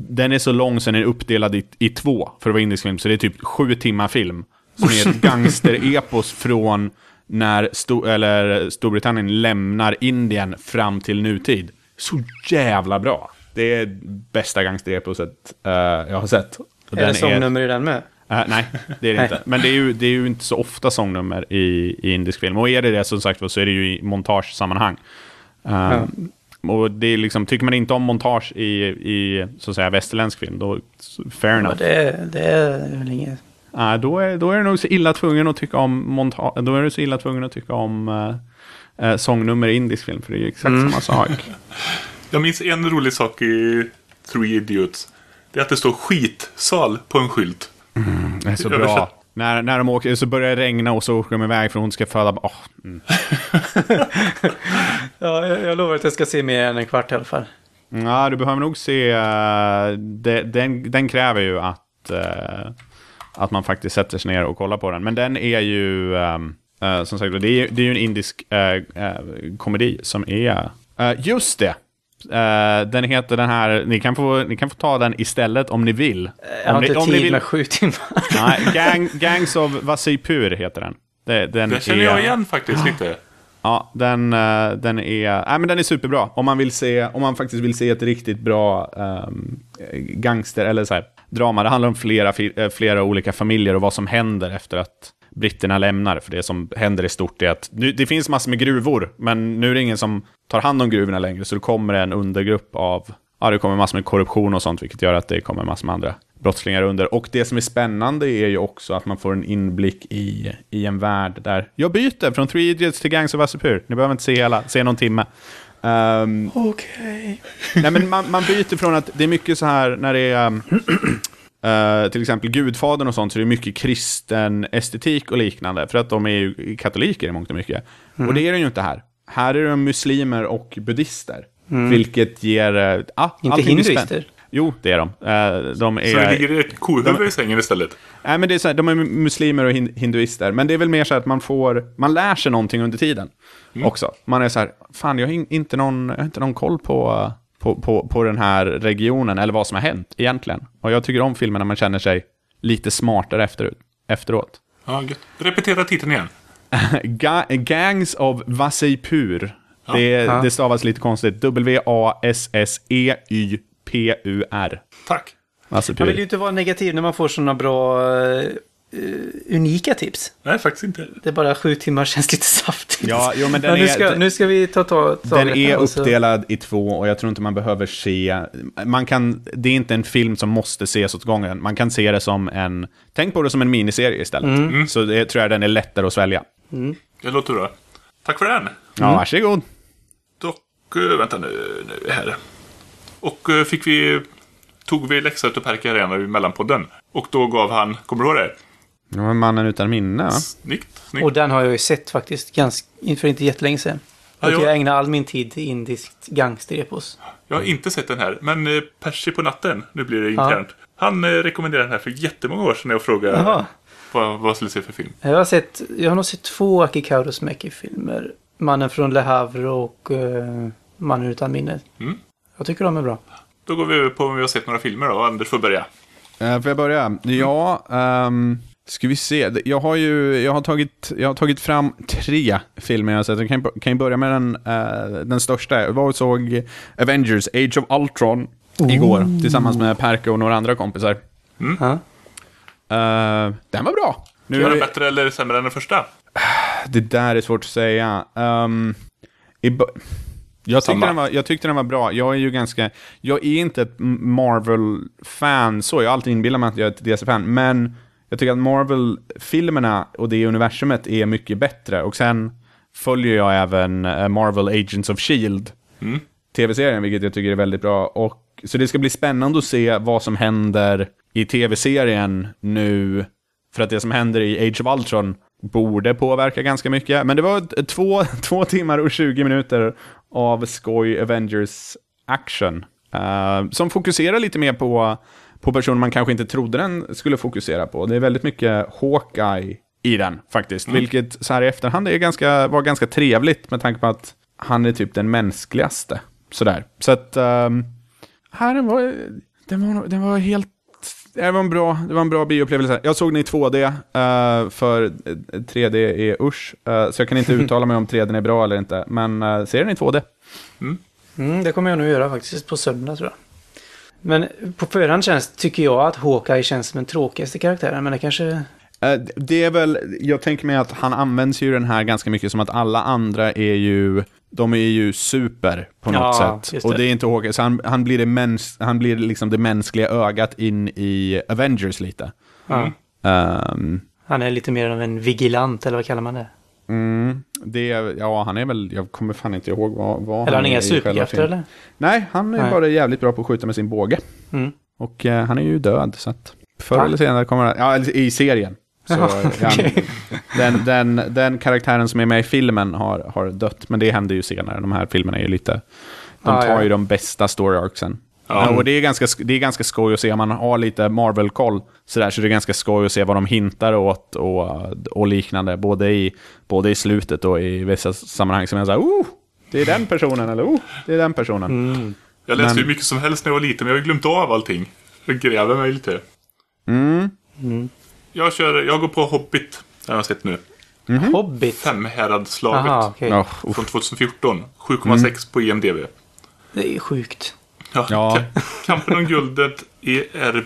den är så lång så den är uppdelad i, i två för att vara indisk film. Så det är typ sju timmar film. Som är ett gangsterepos från när Sto- eller Storbritannien lämnar Indien fram till nutid. Så jävla bra. Det är bästa gangstereposet uh, jag har sett. Är det sångnummer i den med? Eh, nej, det är det inte. Men det är, ju, det är ju inte så ofta sångnummer i, i indisk film. Och är det det som sagt så är det ju i montagesammanhang. Uh, Och det är liksom, tycker man inte om montage i, i så att säga, västerländsk film, då fair Ja, enough. det, det är väl inget... Uh, då, är, då är du nog så illa tvungen att tycka om montage, då är du så illa tvungen att tycka om uh, uh, sångnummer i indisk film, för det är ju exakt samma sak. Jag minns en rolig sak i Three Idiots. Det är att det står skitsal på en skylt. Det är så bra. När, när de åker så börjar det regna och så åker de iväg för hon ska föda. Oh, mm. Ja, jag, jag lovar att jag ska se mer än en kvart i alla fall. Ja, du behöver nog se... eh, de, den, den kräver ju att, eh, att man faktiskt sätter sig ner och kollar på den. Men den är ju... eh, som sagt, det är, det är ju en indisk eh, komedi som är... eh, just det! Den heter den här... Ni kan, få, ni kan få ta den istället om ni vill. Jag har om inte ni, om ni tid vill. med sju timmar. Nej, Gang, Gangs of Vasipur heter den. Det, den Det känner är- jag igen faktiskt lite. Ja, den, den, är, nej, men den är superbra. Om man, vill se, om man faktiskt vill se ett riktigt bra um, gangster eller så här, drama. Det handlar om flera, eh, flera olika familjer och vad som händer efter att britterna lämnar. För det som händer i stort är att nu, det finns massor med gruvor, men nu är det ingen som tar hand om gruvorna längre. Så då kommer en undergrupp av, ja det kommer massor med korruption och sånt, vilket gör att det kommer massor med andra brottslingar under. Och det som är spännande är ju också att man får en inblick i, i en värld där jag byter från Three Idiots till Gangs of Wasseypur. Ni behöver inte se hela, se någon timme. Ehm, Okej. Nej, men man, man byter från att det är mycket så här när det är um, eh, till exempel Gudfadern och sånt, så det är mycket kristen estetik och liknande. För att de är ju katoliker i mångt och mycket. Och det är det ju inte här. Här är de muslimer och buddhister. Vilket ger... Uh, ah, Inte hinduister? Jo, det är de. Eh, de är, Så det ligger ett kohuvud i sängen istället. Nej, men det är så här, de är muslimer och hin- hinduister. Men det är väl mer så att man får, man lär sig någonting under tiden också. Man är så här, fan jag har in- inte någon, jag har inte någon koll på, på, på, på den här regionen eller vad som har hänt egentligen. Och jag tycker om filmer när man känner sig lite smartare efter, efteråt. Ja. Repetera titeln igen. Ga- Gangs of Vaseypur. Det, Ja. det stavas lite konstigt. E W-A-S-S-E-Y-P-U-R. Tack. Man vill ju inte vara negativ när man får sådana bra eh, unika tips. Nej, faktiskt inte. Det är bara sju timmar känns lite saftigt. Ja, jo, men den nu, är- ska, nu ska vi ta tag ta Den är uppdelad i två och jag tror inte man behöver se... Man kan, det är inte en film som måste ses åt gången. Man kan se det som en... Tänk på det som en miniserie istället. Så det tror jag den är lättare att svälja. Det låter bra. Tack för den. Ja, varsågod. Dock, eh, vänta nu, nu är här. Och eh, fick vi, tog vi läxa utav Perky Arena i mellanpodden. Och då gav han, kommer du ihåg det? Det var mannen utan minne? Snyggt, snyggt. Och den har jag ju sett faktiskt ganska, för inte jättelänge sedan. Ja, Och jag- jag ägnar all min tid till indiskt gangsterepos. Jag har inte sett den här, men eh, Percy på natten, nu blir det internt. Han eh, rekommenderade den här för jättemånga år sedan när jag frågade Jaha. vad, vad skulle se för film. Jag har, sett, jag har nog sett två Aki Kaurismäki-filmer. Mannen från Le Havre och uh, Mannen utan minne. Mm. Jag tycker de är bra. Då går vi över på om vi har sett några filmer då. Anders får börja. Uh, får jag börja? Ja, um, ska vi se. Jag har ju jag har tagit, jag har tagit fram tre filmer jag har sett. Jag kan, kan ju börja med den, eh, den största. Jag var och såg Avengers Age of Ultron igår. Tillsammans med Perke och några andra kompisar. Ja. Eh, den var bra. Nu Var är den det, bättre eller sämre än den första? det där är svårt att säga. Um, i Jag tyckte, den var, jag tyckte den var bra. Jag är ju ganska... Jag är inte ett Marvel-fan så. Jag har alltid inbillat mig att jag är ett DC-fan. Men jag tycker att Marvel-filmerna och det universumet är mycket bättre. Och sen följer jag även eh, Marvel Agents of Shield. Mm. Tv-serien, vilket jag tycker är väldigt bra. Och, så det ska bli spännande att se vad som händer i tv-serien nu. För att det som händer i Age of Ultron borde påverka ganska mycket. Men det var två, två timmar och 20 minuter av skoj Avengers action. eh, som fokuserar lite mer på, på personer man kanske inte trodde den skulle fokusera på. Det är väldigt mycket Hawkeye i den faktiskt. Vilket så här i efterhand är ganska, var ganska trevligt med tanke på att han är typ den mänskligaste. Sådär. Så att... ehm, här den var, den var, den var helt... Det var en bra, det var en bra bioupplevelse. Jag såg den i 2D, eh, för 3D är usch. eh, så jag kan inte uttala mig om 3D är bra eller inte. Men uh, ser den i 2D. Mm, det kommer jag nog göra faktiskt på söndag tror jag. Men på förhand känns, tycker jag att Hawkeye känns som den tråkigaste karaktären. Men det kanske... Eh, det är väl, jag tänker mig att han används ju den här ganska mycket som att alla andra är ju, de är ju super på något Ja, sätt. just Och det. det är inte Hawkeye, så han, han, blir det mäns, han blir liksom det mänskliga ögat in i Avengers lite. Ja. Ehm, Han är lite mer av en vigilant, eller vad kallar man det? Mm, det, är- ja, han är väl, jag kommer fan inte ihåg vad, vad Eller han är i själva superkrafter filmen. eller? Nej, han är Nej. bara jävligt bra på att skjuta med sin båge. Mm. Och eh, han är ju död, så att förr eller senare kommer han, ja, eller i serien. Så, okej. den, den, den karaktären som är med i filmen har, har dött, men det händer ju senare. De här filmerna är ju lite, de Ah, tar ja. ju de bästa story arcsen. Ja. Ja, och det är, ganska, det är ganska skoj att se, om man har lite Marvel-koll sådär, så det är ganska skoj att se vad de hintar åt och, och liknande, både i, både i slutet och i vissa sammanhang som är såhär, oh, det är den personen, eller oh, det är den personen. Mm. Jag läste Men- ju mycket som helst när jag var liten, men jag har glömt av allting. Jag gräver mig lite. Mm. Jag, kör, jag går på Hobbit, har jag sett nu. Hobbit? Femhäradsslaget. Aha, okej. Ja, uff. Från 2014. 7,6 på IMDB. Det är sjukt. Ja. Ja. Ka- Kampen om guldet i Er-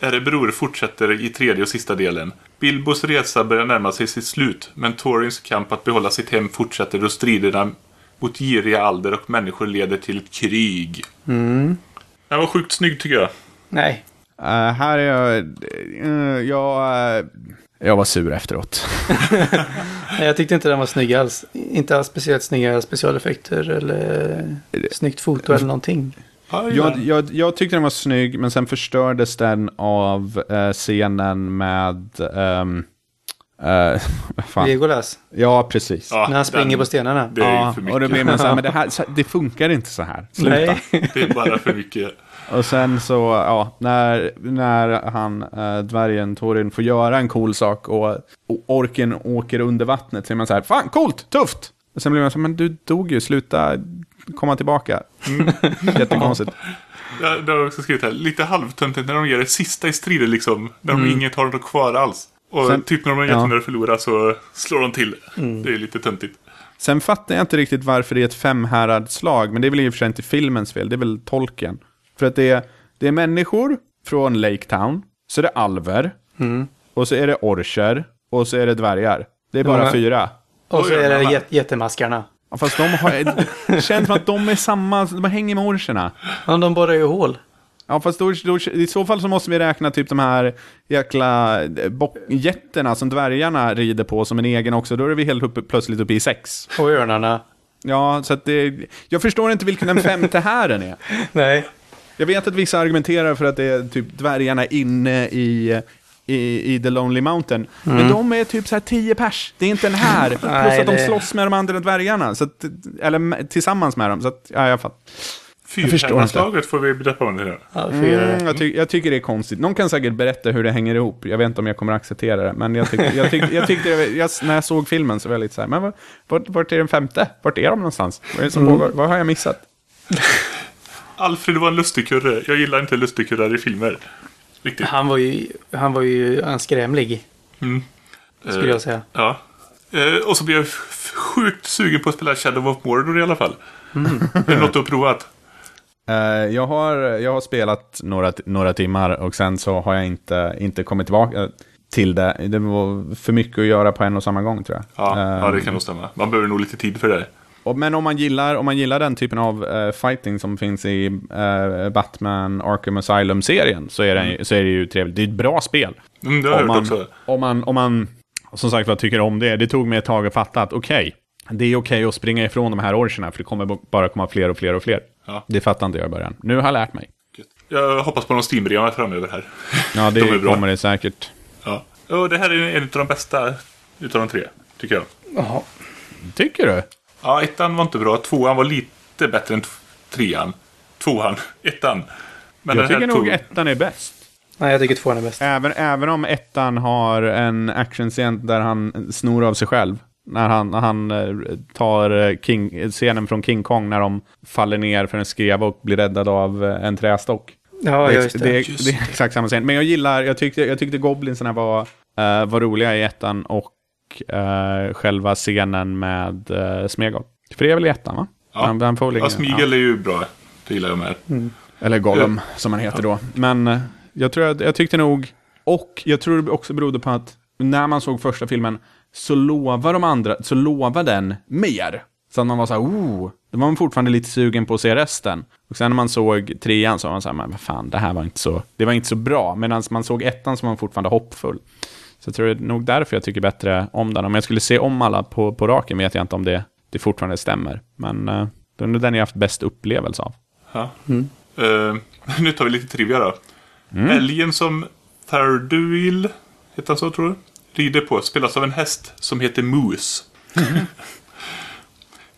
Erebror fortsätter i tredje och sista delen. Bilbos resa börjar närma sig sitt slut, men Torins kamp att behålla sitt hem fortsätter och striderna mot giriga alder och människor leder till krig. Den var sjukt snygg tycker jag. Nej. Eh, här är jag, eh, jag, eh, jag var sur efteråt. Nej, Jag tyckte inte den var snygg alls. Inte alls speciellt snygga specialeffekter eller snyggt foto eller någonting. Ja, Jag, jag, jag tyckte den var snygg, men sen förstördes den av scenen med... eh, vad fan? Legolas. Ja, precis. Ja, När han springer den- på stenarna. Det är Ja, för och mycket. då blir man så här, men det, här, det funkar inte så här. Sluta. Nej. Det är bara för mycket. Och sen så, ja, när, när han, äh, dvärgen Torin, får göra en cool sak och, och orken åker under vattnet så är man så här, fan coolt, tufft! Och sen blir man så här, men du dog ju, sluta komma tillbaka. Jättekonstigt. Jag, det har jag också skrivit här. Lite halvtöntigt när de ger det sista i striden liksom. När de inget har något kvar alls. Och Sen- typ när de har ja. jättemånga förlorar så slår de till. Det är lite töntigt. Sen fattar jag inte riktigt varför det är ett femhäradslag, men det är väl i och för sig inte filmens fel, det är väl tolken. För att det är, det är människor från Lake Town, så är det alver, och så är det orcher, och så är det dvärgar. Det är bara Ja. fyra. Och så är det jättemaskarna. Ja, fast de har, det känns som att de är samma, de hänger med orcherna. Ja, de borrar ju hål. Ja, fast då, då, i så fall så måste vi räkna typ de här jäkla eh, jätterna som dvärgarna rider på som en egen också. Då är vi helt uppe, plötsligt uppe i sex. Och örnarna. Ja, så att det, jag förstår inte vilken den femte hären är. Nej. Jag vet att vissa argumenterar för att det är typ dvärgarna inne i, i, i The Lonely Mountain. Men de är typ så här tio pers. Det är inte en här. Plus Nej, att de det- slåss med de andra dvärgarna. Så att, eller tillsammans med dem. Så att, ja, jag fattar. Fyrhändarslaget får vi döpa om det här. Ja. Mm, jag, ty jag tycker det är konstigt. Någon kan säkert berätta hur det hänger ihop. Jag vet inte om jag kommer att acceptera det. Men jag, tyck jag, tyck jag tyckte, jag, när jag såg filmen så var jag lite så här, men vart, vart är den femte? Vart är de någonstans? Vad är det som pågår? Vad har jag missat? Alfred var en lustigkurre. Jag gillar inte lustigkurrar i filmer. Riktigt. Han var ju, han var ju anskrämlig. Mm. Skulle Eh, jag säga. Ja. Eh, och så blev jag sjukt sugen på att spela Shadow of Mordor i alla fall. Är det något du har provat? Eh, jag, har, jag har spelat några, några timmar och sen så har jag inte, inte kommit tillbaka till det. Det var för mycket att göra på en och samma gång tror jag. Ja, Eh, ja det kan nog stämma. Man behöver nog lite tid för det. Men om man, gillar, om man gillar den typen av eh, fighting som finns i eh, Batman Arkham Asylum-serien så, är den, så är det ju trevligt. Det är ett bra spel. Mm, det har jag om, hört man, också. om, man, om man, som sagt vad tycker om det. Det tog mig ett tag att fatta att okej, det är okej att springa ifrån de här orcherna för det kommer bara komma fler och fler och fler. Ja. Det fattade inte jag i början. Nu har jag lärt mig. Jag hoppas på någon steam framöver här. Ja, det De är bra. kommer det säkert. Ja. Och det här är en av de bästa utav de tre, tycker jag. Jaha. Tycker du? Ja, ettan var inte bra. Tvåan var lite bättre än trean. Tvåan. Ettan. Men jag tycker nog ettan är bäst. Nej, jag tycker tvåan är bäst. Även, även om ettan har en actionscen där han snor av sig själv. När han, när han eh, tar eh, King, scenen från King Kong när de faller ner för en skreva och blir räddad av eh, en trästock. Ja, det, är- just det. det, är- Just det är exakt samma scen. Men jag gillar, jag tyckte, jag tyckte goblinsarna var, eh, var roliga i ettan och eh, själva scenen med uh, Smeagol. För det är väl i ettan va? Ja. Han, han får Ja, Smigel är ju bra. Det gillar jag med. eller Gollum, som han heter då. Men eh, jag tror att, jag tyckte nog, och jag tror det också berodde på att när man såg första filmen så lovar de andra, så lovar den mer. Så att man var så här, oh, då var man fortfarande lite sugen på att se resten. Och sen när man såg trean så var man så här, men vad fan, det här var inte så, det var inte så bra. Medan man såg ettan så var man fortfarande hoppfull. Så jag tror det är nog därför jag tycker bättre om den. Om jag skulle se om alla på, på raken vet jag inte om det, det fortfarande stämmer. Men uh, det är nog den jag haft bäst upplevelse av. Ja. Eh, nu tar vi lite trivia då. Mm. Älgen som Tharduil, heter han så tror du? Rider på, spelas av en häst som heter Moose.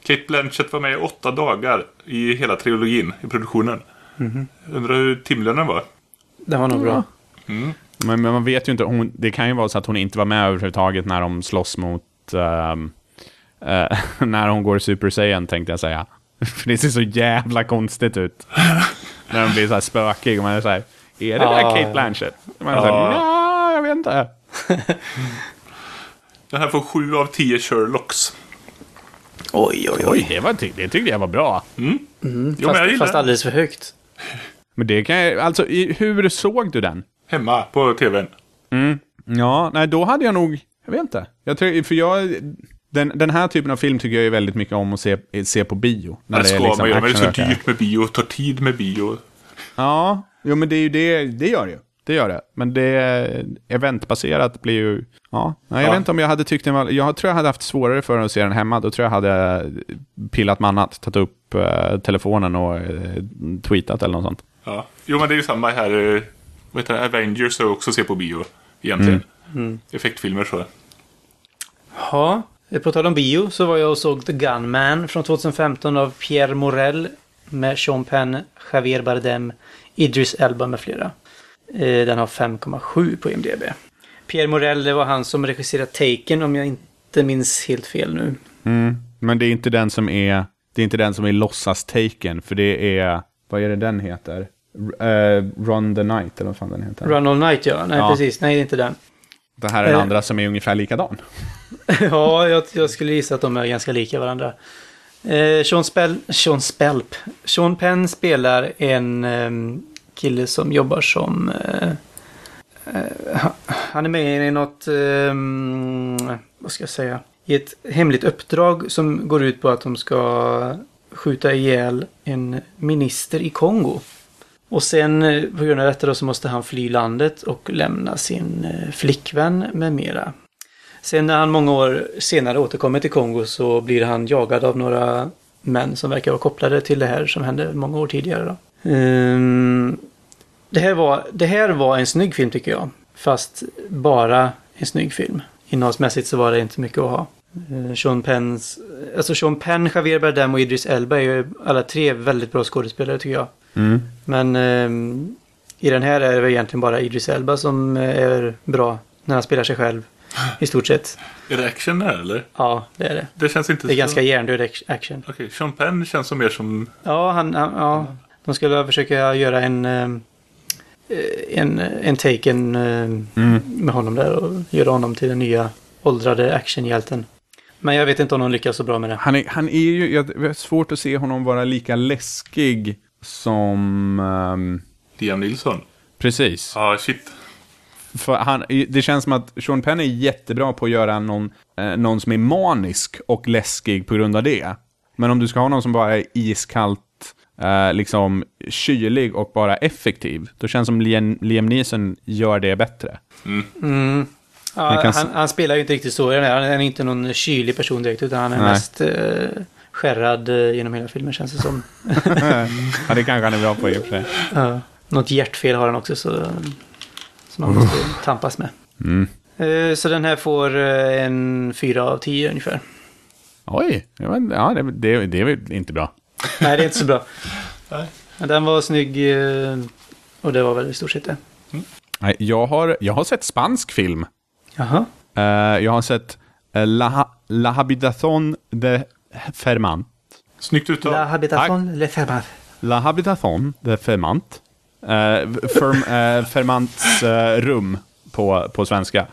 Kate Blanchett var med i åtta dagar i hela trilogin i produktionen. Undrar hur timlönen var? Det var nog bra. Men, men man vet ju inte, hon, det kan ju vara så att hon inte var med överhuvudtaget när de slåss mot... ehm, eh, när hon går Super Saiyan tänkte jag säga. För det ser så jävla konstigt ut. när de blir så här spökig och man är så här, är det där Ja, Kate. Blanchett? Och Man är så här, Ja. ja, jag vet inte. Den här får sju av tio Sherlocks. Oj, oj, Oj, det, var, det tyckte jag var bra. Jo, men jag Fast, fast alldeles för högt. Men det kan jag, alltså hur såg du den? Hemma på tvn. Ja, nej då hade jag nog, jag vet inte. Jag tror, för jag, den, den här typen av film tycker jag ju väldigt mycket om att se, se på bio. När Det ska man göra, men det är så dyrt med bio. tar tid med bio. Ja, jo men det är ju det, det gör det ju. Det gör det. Men det eventbaserat blir ju, ja. Jag Ja. vet inte om jag hade tyckt den var, jag tror jag hade haft svårare för att se den hemma. Då tror jag hade pillat med annat, tagit upp eh, telefonen och eh, tweetat eller något sånt. Ja. Jo, men det är ju samma här. Eh, Vad heter det? Avengers har också se på bio. Egentligen. Effektfilmer så. Ja, på tal om bio så var jag och såg The Gunman från 2015 av Pierre Morel med Sean Penn, Javier Bardem, Idris Elba med flera. Eh, Den har 5,7 på IMDB. Pierre Morel, det var han som regisserat Taken om jag inte minns helt fel nu. Mm. Men det är inte den som är, det är inte den som är låtsas-taken, för det är, vad är det den heter? Eh, Run the Night, eller vad fan den heter. Run All Night ja, nej Ja. precis, nej det är inte den. Det här är den Eh. andra som är ungefär likadan. ja, jag, jag skulle gissa att de är ganska lika varandra. Eh, Sean, Spell, Sean Spelp. Sean Penn spelar en ehm, kille som jobbar som... Ha- han är med i något... ehm, vad ska jag säga? I ett hemligt uppdrag som går ut på att de ska skjuta ihjäl en minister i Kongo. Och sen eh, på grund av detta då så måste han fly landet och lämna sin eh, flickvän med mera. Sen när han många år senare återkommer till Kongo så blir han jagad av några män som verkar vara kopplade till det här som hände många år tidigare. Då. Ehm, det, här var, det här var en snygg film tycker jag. Fast bara en snygg film. Innehållsmässigt så var det inte mycket att ha. Uh, Sean Penns, alltså Sean Penn, Javier Bardem och Idris Elba är ju alla tre väldigt bra skådespelare tycker jag. Mm. Men ehm, i den här är det väl egentligen bara Idris Elba som eh, är bra när han spelar sig själv. I stort sett. Är det action här eller? Ja, det är det. Det känns inte Det är så... ganska hjärndöd ac- action. Okej, Sean Penn känns som mer som... Ja, han, han, ja. De skulle försöka göra en, eh, en, en taken Mm. med honom där och göra honom till den nya åldrade actionhjälten. Men jag vet inte om de lyckas så bra med det. Han är, han är ju, jag det är svårt att se honom vara lika läskig som... ehm, Liam Nilsson. precis. Ja, shit. För han, det känns som att Sean Penn är jättebra på att göra någon, eh, någon som är manisk och läskig på grund av det. Men om du ska ha någon som bara är iskallt, eh, liksom kylig och bara effektiv, då känns som Liam, Liam Neeson gör det bättre. Mm. Ja, Jag kan han, han spelar ju inte riktigt så i den här. Han är inte någon kylig person direkt, utan han är Nej. mest eh, skärrad eh, genom hela filmen känns det som. ja, det kanske han är bra på i och för sig. Ja. Något hjärtfel har han också, så, som man måste tampas med. Mm. Eh, Så den här får eh, en 4 av 10 ungefär. Oj, det, var, ja, det, det, det är väl inte bra. Nej, det är inte så bra. Nej. Men den var snygg och det var väl i stort sett det. Nej, jag, har, jag har sett spansk film. Jaha. Eh, jag har sett eh, La, La Habitación de Fermant. Snyggt utav. La habitation le fermat. La Habitación de Fermant. Uh, Ferm, eh, Fermants eh, rum på, på svenska.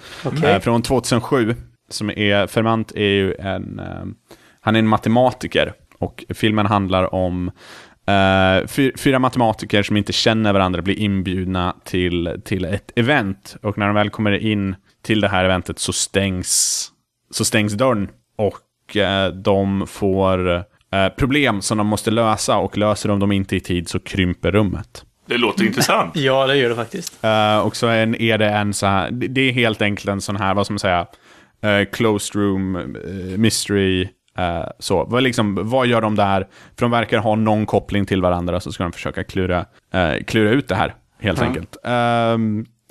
Eh, från 2007. Som är, Fermant är ju en, han är en matematiker. Och filmen handlar om fy, fyra matematiker som inte känner varandra blir inbjudna till, till ett event. Och när de väl kommer in till det här eventet så stängs, så stängs dörren. Och eh, de får eh, problem som de måste lösa. Och löser de dem inte i tid så krymper rummet. Det låter intressant. Ja, det gör det faktiskt. Eh, och så en, är det en så här, det är helt enkelt en sån här, vad ska man säga, eh, closed room eh, mystery. eh, så, vad, liksom, vad gör de där? För de verkar ha någon koppling till varandra, så ska de försöka klura, eh, klura ut det här, helt Ja. enkelt.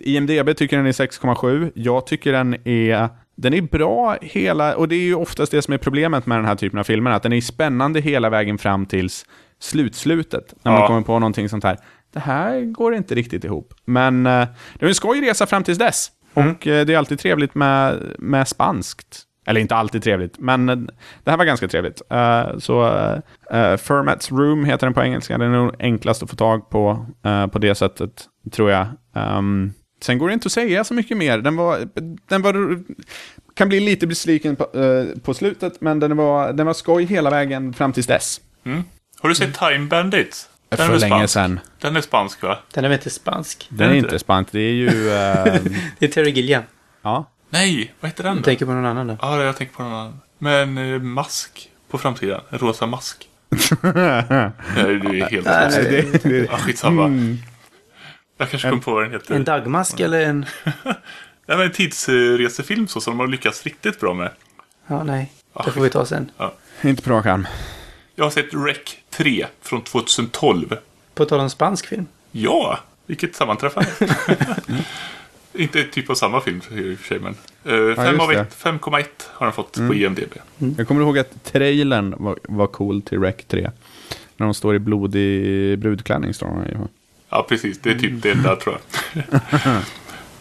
Um, IMDB tycker den är 6,7. Jag tycker den är, den är bra hela, och det är ju oftast det som är problemet med den här typen av filmer, att den är spännande hela vägen fram tills slutslutet. När man Ja. kommer på någonting sånt här. Det här går inte riktigt ihop. Men eh, det är en skoj resa fram tills dess. Och eh, det är alltid trevligt med, med spanskt. Eller inte alltid trevligt, men eh, det här var ganska trevligt. Eh, så uh, Fermats Room heter den på engelska. Den är nog enklast att få tag på eh, på det sättet, tror jag. Ehm, sen går det inte att säga så mycket mer. Den var, den var kan bli lite besviken på, eh, på slutet, men den var, den var skoj hela vägen fram tills dess. Har du sett Time Bandits? Den är För väl länge spansk? sedan. Den är spansk va? Den är väl inte spansk? Den är Är inte det? spansk, det är ju... eh, Det är Terry Gilliam. ja. Nej, vad heter den Du då? tänker på någon annan då? Ja, jag tänker på någon annan. Med en eh, mask på framsidan. En rosa mask. Nej, det är helt Nej, konstigt. det, det, Ja, skitsamma. Jag kanske kom på vad den heter. En dagmask eller en... Nej, men en tidsresefilm så som de har lyckats riktigt bra med. Ja, nej. Det får vi ta sen. inte på rak arm. Jag har sett Rec 3 från 2012. På tal om spansk film. Ja, vilket sammanträffande. Inte typ av samma film i och för sig, men... eh, det. ett- 5,1 har den fått på IMDB. Jag kommer ihåg att trailern var, var cool till Rec 3. När de står i blodig brudklänning. Står de ju. Ja, precis. Det är typ det enda, tror jag.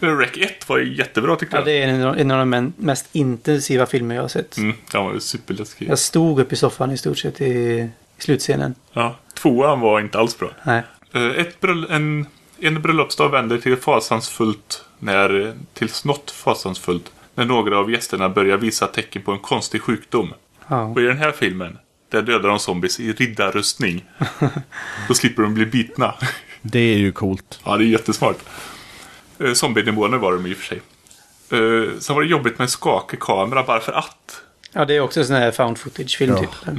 Rec 1 var jättebra, tyckte Ja, jag. det är en av en av de mest intensiva filmer jag har sett. Mm, den var superläskig. Jag stod upp i soffan i stort sett i, i slutscenen. Ja, tvåan var inte alls bra. Nej. Eh, Ett bröll- en, en bröllopsdag vänder till fasansfullt när, till något fasansfullt när några av gästerna börjar visa tecken på en konstig sjukdom. Ja. Och i den här filmen, där dödar de zombies i riddarrustning. Då slipper de bli bitna. Det är ju coolt. Ja, det är jättesmart. Eh, Zombiedemoner var de i och för sig. Eh, sen var det jobbigt med en skakig kamera bara för att. ja, det är också en sån här found footage-film Ja. typ.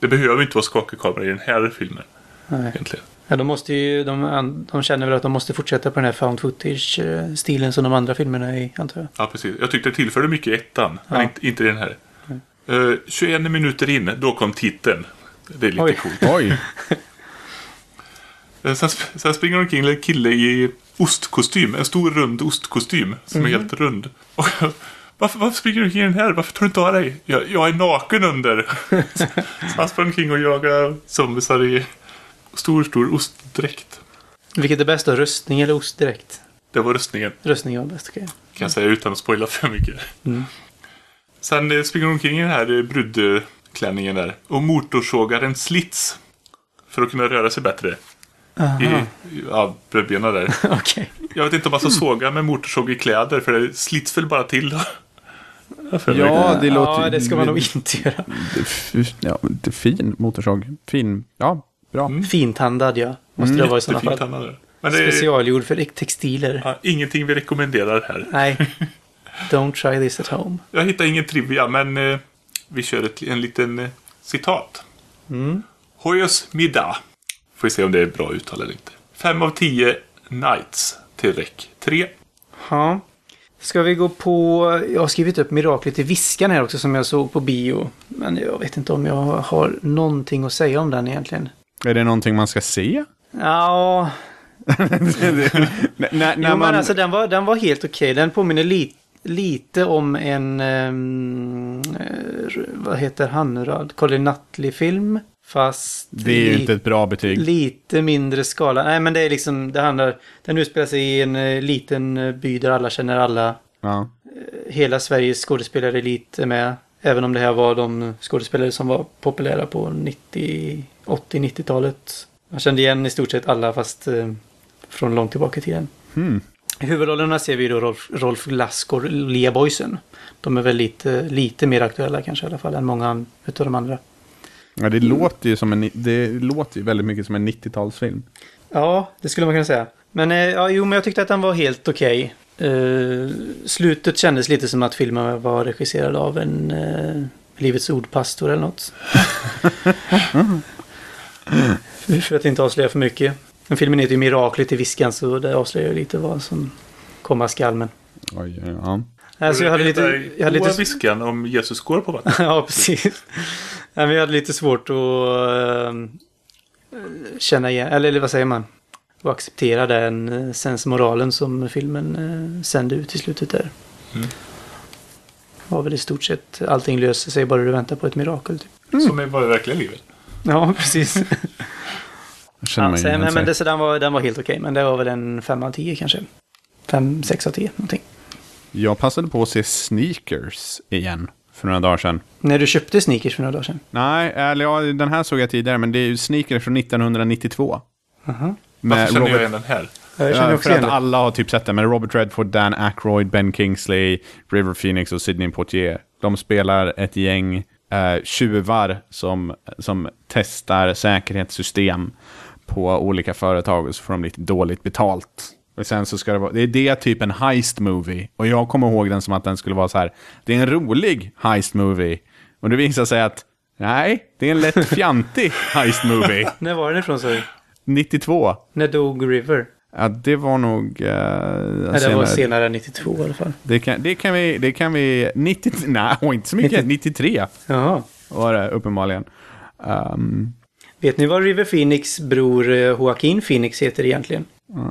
Det behöver inte vara skakig kamera i den här filmen. Nej. Egentligen. Ja, de måste ju, de, de känner väl att de måste fortsätta på den här found footage-stilen som de andra filmerna är i, antar jag. Ja, precis. Jag tyckte det tillförde mycket i ettan, men Ja. inte, inte i den här. Eh, 21 minuter in, då kom titeln. Det är lite Oj. coolt. Oj, Eh, Sen, sp- sen springer omkring en kille i ostkostym. En stor rund ostkostym som är helt rund. Och, varför, varför springer du omkring den här? Varför tar du inte av dig? Jag, jag är naken under. Så han sprang omkring och jagade zombisar i stor, stor ostdräkt. Vilket är bäst då? Röstning eller ost direkt? Det var röstningen, Röstning var bäst, okej. kan jag säga utan att spoila för mycket. Sen eh, springer de omkring i den här eh, brudklänningen där. Och motorsågar en slits. För att kunna röra sig bättre. I, Aha, i ja, brödbenen där. okej. Jag vet inte om man ska såga med motorsåg i kläder för det slits väl bara till. För Ja, det låter... Ja, det ska man nog inte göra. Ja, det är fin motorsåg. Fin. Ja, bra. Fintandad, ja. Måste det vara i sådana fall. Men det Specialgjord för textiler. ja, ingenting vi rekommenderar här. Nej. Don't try this at home. Jag hittar ingen trivia, men eh, vi kör ett, en liten eh, Citat. Hoyos middag. Får vi se om det är bra uttal eller inte. Fem av tio Knights till räck 3. Ja. Ska vi gå på... Jag har skrivit upp Miraklet i Viskan här också som jag såg på bio. Men jag vet inte om jag har någonting att säga om den egentligen. Är det någonting man ska se? Ja, när, när jo, man... men alltså den var, den var helt okej. Den påminner li, lite om en... eh, vad heter han nu då? Colin Nutley-film. Fast... Det är ju inte ett bra betyg. Lite mindre skala. Nej, men det är liksom... Det handlar... Den utspelar sig i en eh, liten eh, by där alla känner alla. Ja. Hela Sveriges skådespelarelit är med. Även om det här var de skådespelare som var populära på 90, 80-90-talet. Man kände igen i stort sett alla fast eh, från långt tillbaka i tiden. Hmm. I huvudrollerna ser vi då Rolf, Rolf Lassgård och Lea Boysen. De är väl lite, lite mer aktuella kanske i alla fall än många utav de andra. Ja, det låter ju som en... Det låter ju väldigt mycket som en 90-talsfilm. Ja, det skulle man kunna säga. Men, eh, ja, jo, men jag tyckte att den var helt okej. Eh, slutet kändes lite som att filmen var regisserad av en eh, Livets Ord-pastor eller något. för, att inte avslöja för mycket. Men filmen heter ju Miraklet i viskan så det avslöjar lite vad som komma skall. Men... Oj, ja. Alltså, jag hade lite... Jag hade lite... viskan om Jesus går på vatten. ja, precis. Nej, men jag hade lite svårt att eh, känna igen, eller, eller vad säger man? Och acceptera den uh, sensmoralen som filmen uh, sände ut i slutet där. Mm. Var väl i stort sett allting löser sig bara du väntar på ett mirakel. Typ. Som är bara verkliga livet. Ja, precis. Ja, men, men det, så den, var, den var helt okej, men det var väl en 5 av 10 kanske. 5, 6 av 10 någonting. Jag passade på att se Sneakers igen för några dagar sedan. När du köpte sneakers för några dagar sedan. Nej, eller ja, den här såg jag tidigare, men det är ju Sneakers från 1992. Aha. Med Varför känner jag Robert, igen den här? Jag känner också för igen att alla har typ sett den, men Robert Redford, Dan Aykroyd, Ben Kingsley, River Phoenix och Sidney Poitier. De spelar ett gäng eh, tjuvar som, som testar säkerhetssystem på olika företag och så får de lite dåligt betalt. Och sen så ska det vara, det är det typ en heist movie. Och jag kommer ihåg den som att den skulle vara så här, det är en rolig heist movie. Och det visar sig att, nej, det är en lätt fjantig heist movie. När var den ifrån så? 92. När dog River? Ja, det var nog... Uh, Nej, det var senare än 92 i alla fall. Det kan, det kan vi... Det kan vi 90, nej, inte så mycket. 93 Jaha. var det uppenbarligen. Um, Vet ni vad River Phoenix bror eh, Joaquin Phoenix heter egentligen?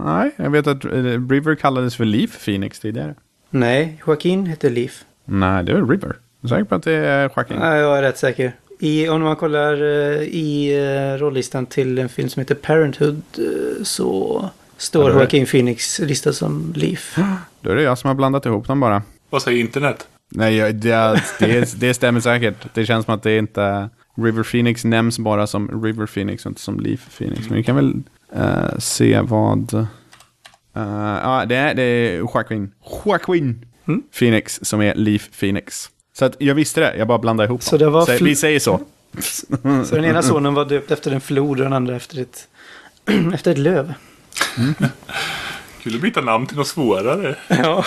Nej, jag vet att eh, River kallades för Leaf Phoenix tidigare. Nej, Joaquin heter Leaf. Nej, det är River. Är du säker på att det är Joaquin? Nej, jag är rätt säker. I, om man kollar eh, i uh, rollistan till en film som heter Parenthood eh, så står Ja, Joaquin Phoenix listad som Leaf. Då är det jag som har blandat ihop dem bara. Vad säger internet? Nej, jag- det, det, det stämmer säkert. Det känns som att det inte... River Phoenix nämns bara som River Phoenix och inte som Leaf Phoenix. Men vi kan väl eh, se vad... eh, Ja, det, är, det är Joaquin. Joaquin Mm. Phoenix som är Leaf Phoenix. Så att jag visste det, jag bara blandade ihop Så dem. det var Sä- fl- Vi säger så. Så den ena sonen var döpt efter en flod och den andra efter ett, efter ett löv. Kul att byta namn till något svårare. Ja.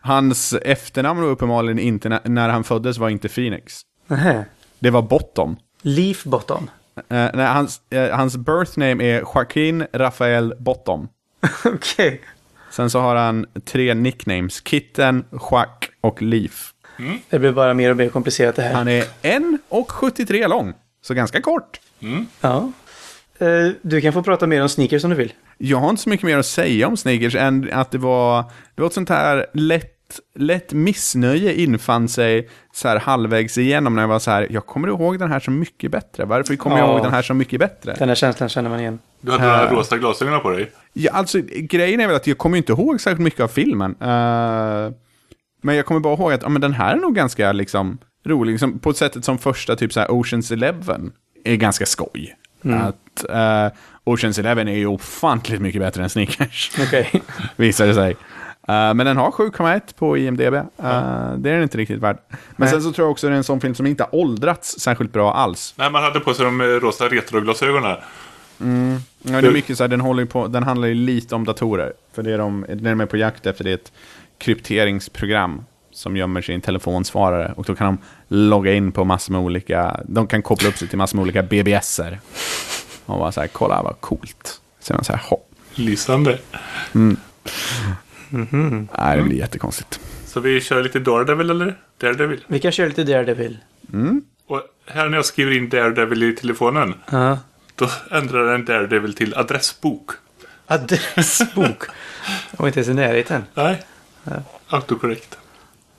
Hans efternamn var uppenbarligen inte, när, när han föddes var inte Phoenix. Nähä. Det var Bottom. Leaf Bottom. Eh, nej, hans, eh, hans birth name är Joaquin Rafael Bottom. Okej. Sen så har han tre nicknames. Kitten, Schack och Leaf. Det blir bara mer och mer komplicerat det här. Han är 1,73 lång. Så ganska kort. Ja. Eh, Du kan få prata mer om sneakers om du vill. Jag har inte så mycket mer att säga om Sneakers än att det var, det var ett sånt här lätt, lätt missnöje infann sig så här halvvägs igenom när jag var så här, jag kommer ihåg den här så mycket bättre. Varför kommer jag Ja. ihåg den här så mycket bättre? Den här känslan känner man igen. Du hade de här Äh. rosa glasögonen på dig. Ja, alltså, grejen är väl att jag kommer inte ihåg särskilt mycket av filmen. Eh, men jag kommer bara ihåg att ja, men den här är nog ganska liksom, rolig. Liksom, på sättet som första typ så här Oceans Eleven är ganska skoj. Att uh, Oceans Eleven är ju ofantligt mycket bättre än Sneakers, Okej. visar det sig. Eh, men den har 7,1 på IMDB. Uh, Det är den inte riktigt värd. Men Nej. sen så tror jag också det är en sån film som inte har åldrats särskilt bra alls. Nej, man hade på sig de eh, rosa retroglasögonen. Ja, det är mycket så här, den, håller på, den handlar ju lite om datorer. För det är de, när de är på jakt efter det är ett krypteringsprogram som gömmer sin telefonsvarare. Och då kan de logga in på massor med olika, de kan koppla upp sig till massor med olika BBSer. Och bara så här, kolla vad coolt. Så man så här, hopp. Lysande. Nej, det blir jättekonstigt. Så vi kör lite Daredevil eller? Daredevil. Vi kan köra lite Daredevil. Och här när jag skriver in Daredevil i telefonen. Ja. Då ändrar den Daredevil till adressbok. Adressbok. Var inte ens i närheten. Nej. Autocorrect.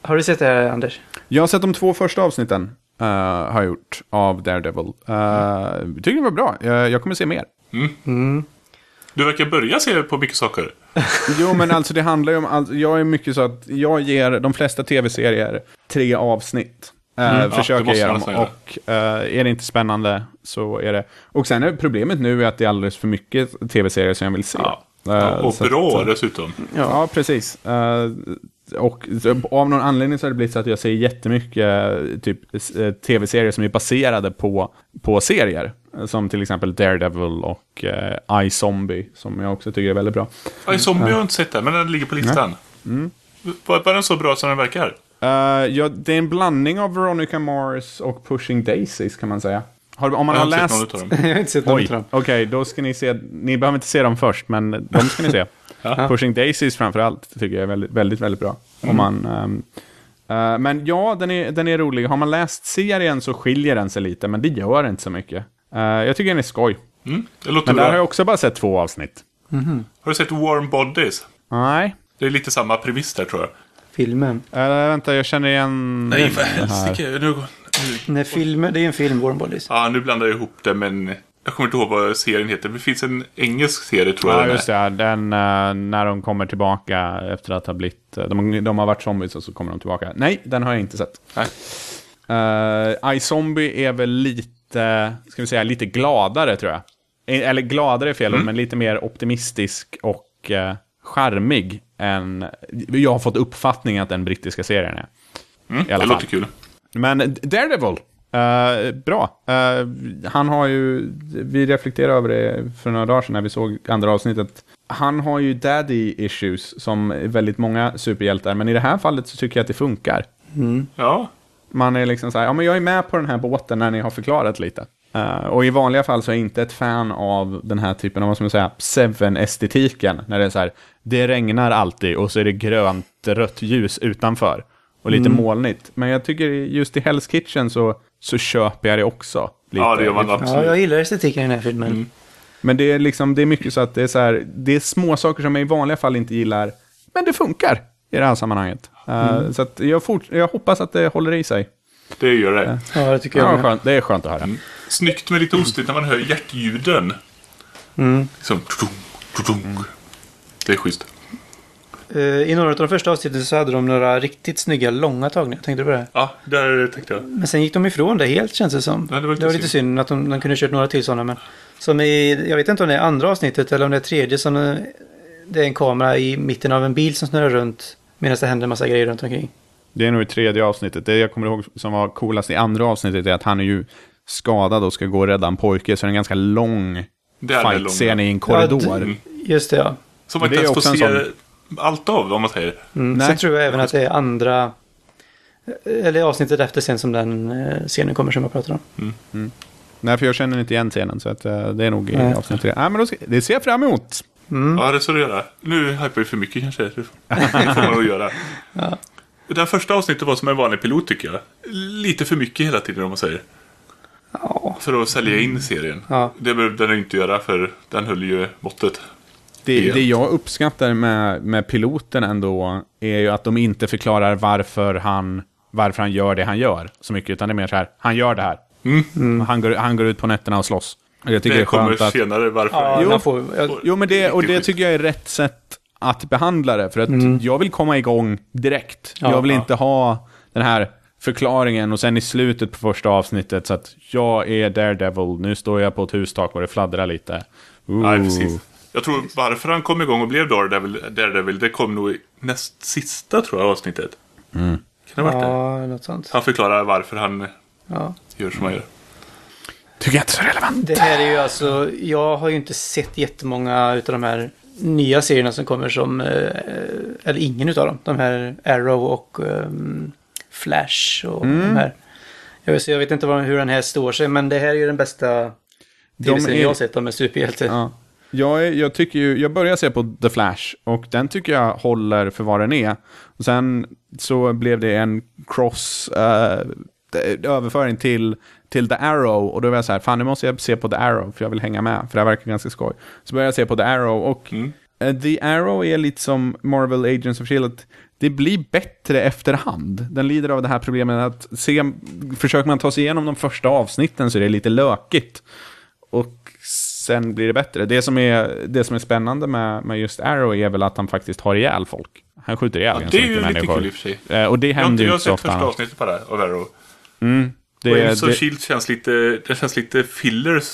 Har du sett det här, Anders? Jag har sett de två första avsnitten, uh, har jag gjort, av Daredevil. Uh, tycker det var bra. Jag, jag kommer se mer. Du verkar börja se på mycket saker. Jo, men alltså det handlar ju om, alltså, jag är mycket så att jag ger de flesta tv-serier tre avsnitt. Uh, Mm. Ja, det försöker ge dem. Och uh, är det inte spännande så är det... Och sen är problemet nu är att det är alldeles för mycket tv-serier som jag vill se. Ja. Uh, Ja, och så att, bra uh, dessutom. Ja, precis. Eh, och så, av någon anledning så har det blivit så att jag ser jättemycket eh, typ, eh, tv-serier som är baserade på, på serier. Eh, Som till exempel Daredevil och uh, iZombie, som jag också tycker är väldigt bra. Ja, Zombie har jag inte sett den, men den ligger på listan. Mm. Var, var den så bra som den verkar? Eh, ja, det är en blandning av Veronica Mars och Pushing Daisies kan man säga. Har, om man Jag har, har läst... dem. jag har inte sett någon av okej, dem. då ska ni se. Ni behöver inte se dem först, men de ska ni se. Ja. Pushing Daisies framförallt tycker jag är väldigt, väldigt, väldigt bra. Om man, eh, men ja, den är, den är rolig. Har man läst serien så skiljer den sig lite, men det gör inte så mycket. Eh, jag tycker den är skoj. Mm, det låter Men där bra. har jag också bara sett två avsnitt. Har du sett Warm Bodies? Nej. Det är lite samma premiss där tror jag. Filmen. Uh, vänta, jag känner igen Nej, för helsike. Nu, nu, Nej, filmen, det är en film, Warm Bodies. ja, nu blandar jag ihop det, men jag kommer inte ihåg vad serien heter. Det finns en engelsk serie tror jag Ja, den just är. det. Den, eh, när de kommer tillbaka efter att ha blivit... De, de har varit zombies och så kommer de tillbaka. Nej, den har jag inte sett. Nej. Uh, iZombie är väl lite, ska vi säga, lite gladare tror jag. Eh, Eller gladare är fel ord, men lite mer optimistisk och uh, charmig än... Jag har fått uppfattningen att den brittiska serien är. Mm, I alla det fall. låter kul. Men Daredevil, eh, bra. Eh, han har ju, vi reflekterade över det för några dagar sedan när vi såg andra avsnittet. Han har ju daddy issues som väldigt många superhjältar, men i det här fallet så tycker jag att det funkar. Ja, Man är liksom så här, ja men jag är med på den här båten när ni har förklarat lite. Eh, och i vanliga fall så är jag inte ett fan av den här typen av, vad ska man säga, Seven-estetiken. När det är så här, det regnar alltid och så är det grönt, rött ljus utanför. Och lite molnigt. Men jag tycker just i Hell's Kitchen så, så köper jag det också. Lite. ja det gör man Ja, absolut. jag gillar estetiken i den här filmen. Men det är liksom, det är mycket så att det är så här, det är små saker som jag i vanliga fall inte gillar. Men det funkar i det här sammanhanget. Eh, Så att jag, fort, jag hoppas att det håller i sig. Det gör det. Ja, det tycker Ja, jag med. skönt, det är skönt att höra. Snyggt med lite ostigt när man hör hjärtljuden. Mm. Liksom, tudung, tudung. Det är schysst. Eh, I några av de första avsnitten så hade de några riktigt snygga långa tagningar. Tänkte du på det? Ja, där tänkte jag. Men sen gick de ifrån det helt känns det som. Ja, det var lite lite synd att de, de kunde kört några till sådana. Men som i, jag vet inte om det är andra avsnittet eller om det är tredje som eh, det är en kamera i mitten av en bil som snurrar runt. Medan det händer en massa grejer runt omkring. Det är nog i tredje avsnittet. Det jag kommer ihåg som var coolast i andra avsnittet är att han är ju skadad och ska gå och rädda en pojke. Så det är en ganska lång fight-scen i en korridor. Ja, Just det ja. Som man inte det är ens får se allt av, om man säger. Mm. Nej. Sen tror jag även att det är andra... Eller avsnittet efter sen som den eh, scenen kommer som jag pratar om. Nej, för jag känner inte igen scenen. Så att, eh, det är nog i avsnitt tre. Nej, men då ska, det ser jag fram emot. Ja, det ska du göra. Nu hypar vi för mycket kanske. Det får man nog göra. Det första avsnittet var som en vanlig pilot tycker jag. Lite för mycket hela tiden om man säger. Ja. För att sälja in serien. Ja. Det behövde den inte göra för den höll ju måttet. Det, det jag uppskattar med, med piloten ändå är ju att de inte förklarar varför han, varför han gör det han gör så mycket. Utan det är mer så här, han gör det här. Han, går, han går ut på nätterna och slåss. Jag tycker det, Det kommer att... senare varför. Ja, Jo. man får, jag, Jo, men det, och det tycker jag är rätt sätt att behandla det. För att jag vill komma igång direkt. Ja, jag vill ja. inte ha den här förklaringen och sen i slutet på första avsnittet så att jag är Daredevil, nu står jag på ett hustak och det fladdrar lite. Ooh. Nej, precis. Jag tror varför han kom igång och blev Daredevil, Daredevil det kom nog i näst sista tror jag avsnittet. Kan det ha varit det? ja, något sånt. Han förklarar varför han Ja. gör som han gör. Tycker jag inte är så relevant. Det här är ju alltså, jag har ju inte sett jättemånga utav de här nya serierna som kommer som, eh, eller ingen utav dem. De här Arrow och ehm, Flash och Mm. de här. Jag vet, jag vet inte hur den här står sig, men det här är ju den bästa tv-serien är- jag har sett om en superhjälte. Ja. Jag, är, jag tycker ju, jag börjar se på The Flash och den tycker jag håller för vad den är. Och sen så blev det en cross eh, överföring till, till The Arrow och då var jag så här, fan nu måste jag se på The Arrow för jag vill hänga med, för det här verkar ganska skoj. Så började jag se på The Arrow och Mm. eh, The Arrow är lite som Marvel Agents of S.H.I.E.L.D. att Det blir bättre efterhand. Den lider av det här problemet att se, försöker man ta sig igenom de första avsnitten så är det lite lökigt. Och sen blir det bättre. Det som är, det som är spännande med, med just Arrow är väl att han faktiskt har ihjäl folk. Han skjuter ihjäl Ja, ganska det är ju mycket lite människor. kul i och för sig. Eh, Och det Jag har inte händer ju jag har inte så sett ofta första avsnittet på det här, av Arrow. Mm, det, och Agents of Shield känns lite, det känns lite fillers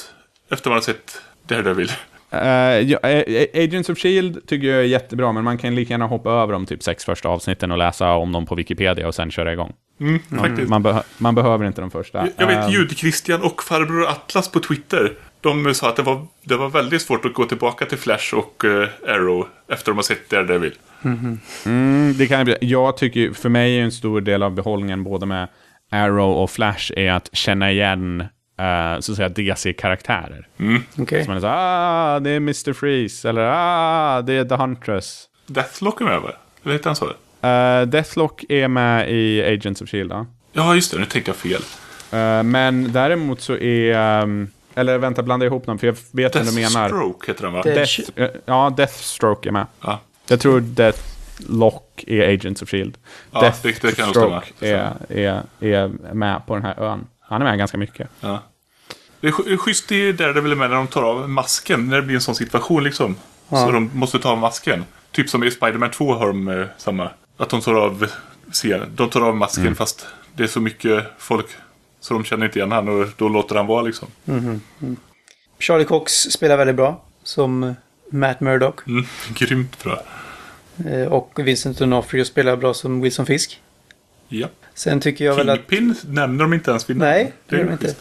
efter man har sett Daredevil. eh, ja, eh, Agents of S.H.I.E.L.D. tycker jag är jättebra, men man kan lika gärna hoppa över de typ sex första avsnitten och läsa om dem på Wikipedia och sen köra igång. Mm, faktiskt. Man, behö- man behöver inte de första. Jag- Jag vet Eh, Ljud-Christian och farbror Atlas på Twitter. De sa att det var, det var väldigt svårt att gå tillbaka till Flash och eh, Arrow efter de har sett Daredevil. Mm, det kan bli. Jag tycker, för mig är en stor del av behållningen både med Arrow och Flash är att känna igen eh, så att säga DC-karaktärer. Okej. Så man är så ah, det är Mr. Freeze, eller ah, det är The Huntress. Deathlock är med va? Eller heter han så? Uh, Deathlock är med i Agents of S.H.I.E.L.D. Ja. Ja, just det. Nu tänkte jag fel. Eh, men däremot så är, ehm, eller vänta, blanda ihop dem, för jag vet vad du menar. Deathstroke heter han va? Det- Death, eh, ja, Deathstroke är med. Ja. Jag tror Deathlock är Agents of S.H.I.E.L.D. Ja, stämma. är, är, är med på den här ön. Han är med ganska mycket. Ja. Det är schysst i Daredevil med när de tar av masken. När det blir en sån situation liksom. Så de måste ta av masken. Typ som i Spider-Man 2 har de eh, samma. Att de tar av, ser, de tar av masken Mm. fast det är så mycket folk. Så de känner inte igen han och då låter han vara liksom. Charlie Cox spelar väldigt bra som Matt Murdock. Mm, grymt bra. Eh, Och Vincent D'Onofrio spelar bra som Wilson Fisk. Ja. Sen tycker jag väl att... Kingpin nämner de inte ens vid. Nej, det gör de inte.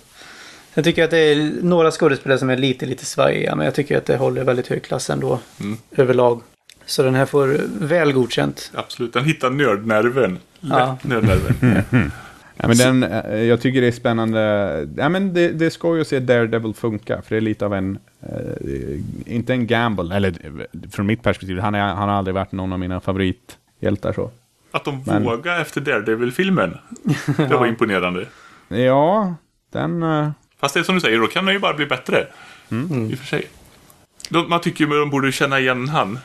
Sen tycker jag att det är några skådespelare som är lite, lite svajiga. Men jag tycker att det håller väldigt hög klass ändå. Mm. Överlag. Så den här får väl godkänt. Absolut, den hittar nördnerven. Lätt Ja. nördnerven. Ja, men den, eh, jag tycker det är spännande. Ja, men det, det skoj att se Daredevil funka, för det är lite av en, inte en gamble, eller eh, från mitt perspektiv, han, är, han har aldrig varit någon av mina favorithjältar så. Att de Men- vågar efter Daredevil-filmen. Det var imponerande. Ja, den... eh, Fast det är som du säger, då kan den ju bara bli bättre. Mm. I och för sig. De, man tycker ju att de borde känna igen han.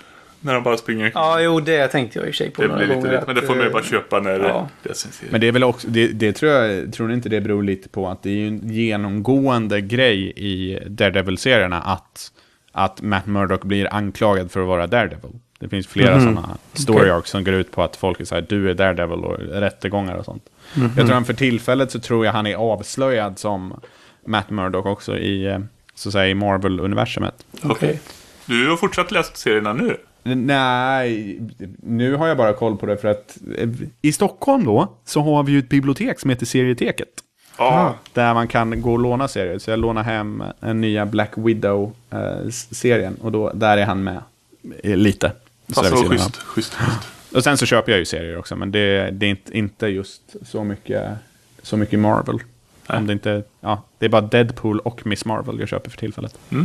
När de bara springer. Ja, jo, det tänkte jag i och för sig på det några blir lite gånger. rätt. Men det får man ju att, bara eh, köpa när ja. det. Men det är väl också, det, det tror jag, tror ni inte det beror lite på att det är ju en genomgående grej i Daredevil-serierna att, att Matt Murdock blir anklagad för att vara Daredevil. Det finns flera Mhm. sådana story arcs som går ut på att folk är så här, du är Daredevil och rättegångar och sånt. Mhm. Jag tror att för tillfället så tror jag han är avslöjad som Matt Murdock också i, eh, så att säga, i Marvel-universumet. Okej. Du har fortsatt läst serierna nu? Nej, nu har jag bara koll på det för att eh, i Stockholm då så har vi ju ett bibliotek som heter Serieteket. Ja. Där man kan gå och låna serier. Så jag lånar hem den nya Black Widow-serien. och då, där är han med eh, lite. Fast det var schysst. schysst, schysst. Och sen så köper jag ju serier också. Men det, det är inte, inte just så mycket, så mycket Marvel. Nej. Om det, inte, ja, det är bara Deadpool och Miss Marvel jag köper för tillfället. Eh,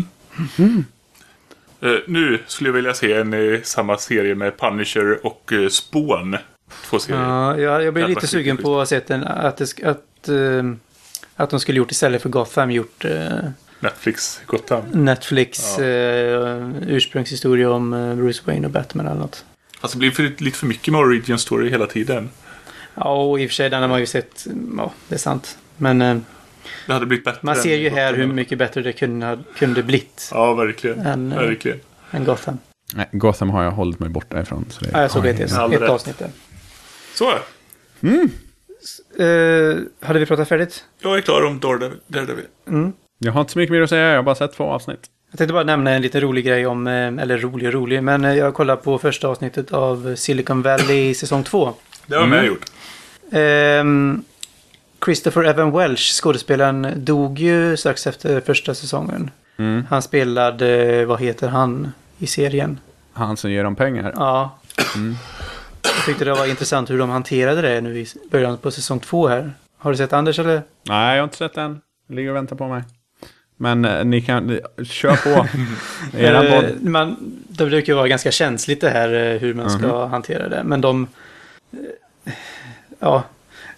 nu skulle jag vilja se en eh, samma serie med Punisher och uh, Spawn. Två serier. Ja, jag, jag blir lite sugen på att ha sett en, att, det, att, eh, att de skulle gjort istället för Gotham gjort eh, Netflix Gotham. Netflix Ja. eh, ursprungshistoria om eh, Bruce Wayne och Batman eller något. Fast det blir för, lite för mycket med Origin Story hela tiden. Ja, och i och för sig den har man ju sett. Ja, det är sant. Men eh, Det hade blivit bättre. man ser ju här Gotham. hur mycket bättre det kunde, kunde blivit Ja, verkligen. än, eh, verkligen. än Gotham. Nej, Gotham har jag hållit mig borta ifrån. Så det Ja, jag såg har ett, ett, avsnitt där. Så, Eh, hade vi pratat färdigt? jag är klar om Daredevil. Daredevil. Jag har inte så mycket mer att säga, jag har bara sett två avsnitt. Jag tänkte bara nämna en liten rolig grej om, eh, eller rolig och rolig, men eh, jag kollade på första avsnittet av Silicon Valley säsong 2. Det har Mm. jag med gjort. Ehm, Christopher Evan Welch, skådespelaren, dog ju strax efter första säsongen. Mm. Han spelade, vad heter han i serien? han som ger dem pengar. Ja. Jag tyckte det var intressant hur de hanterade det nu i början på säsong två här. Har du sett Anders eller? Nej, jag har inte sett den. Ligger och väntar på mig. Men eh, ni kan, ni, kör på. Eh, man, det brukar vara ganska känsligt det här eh, hur man ska Mhm. hantera det. Men de... eh, Ja,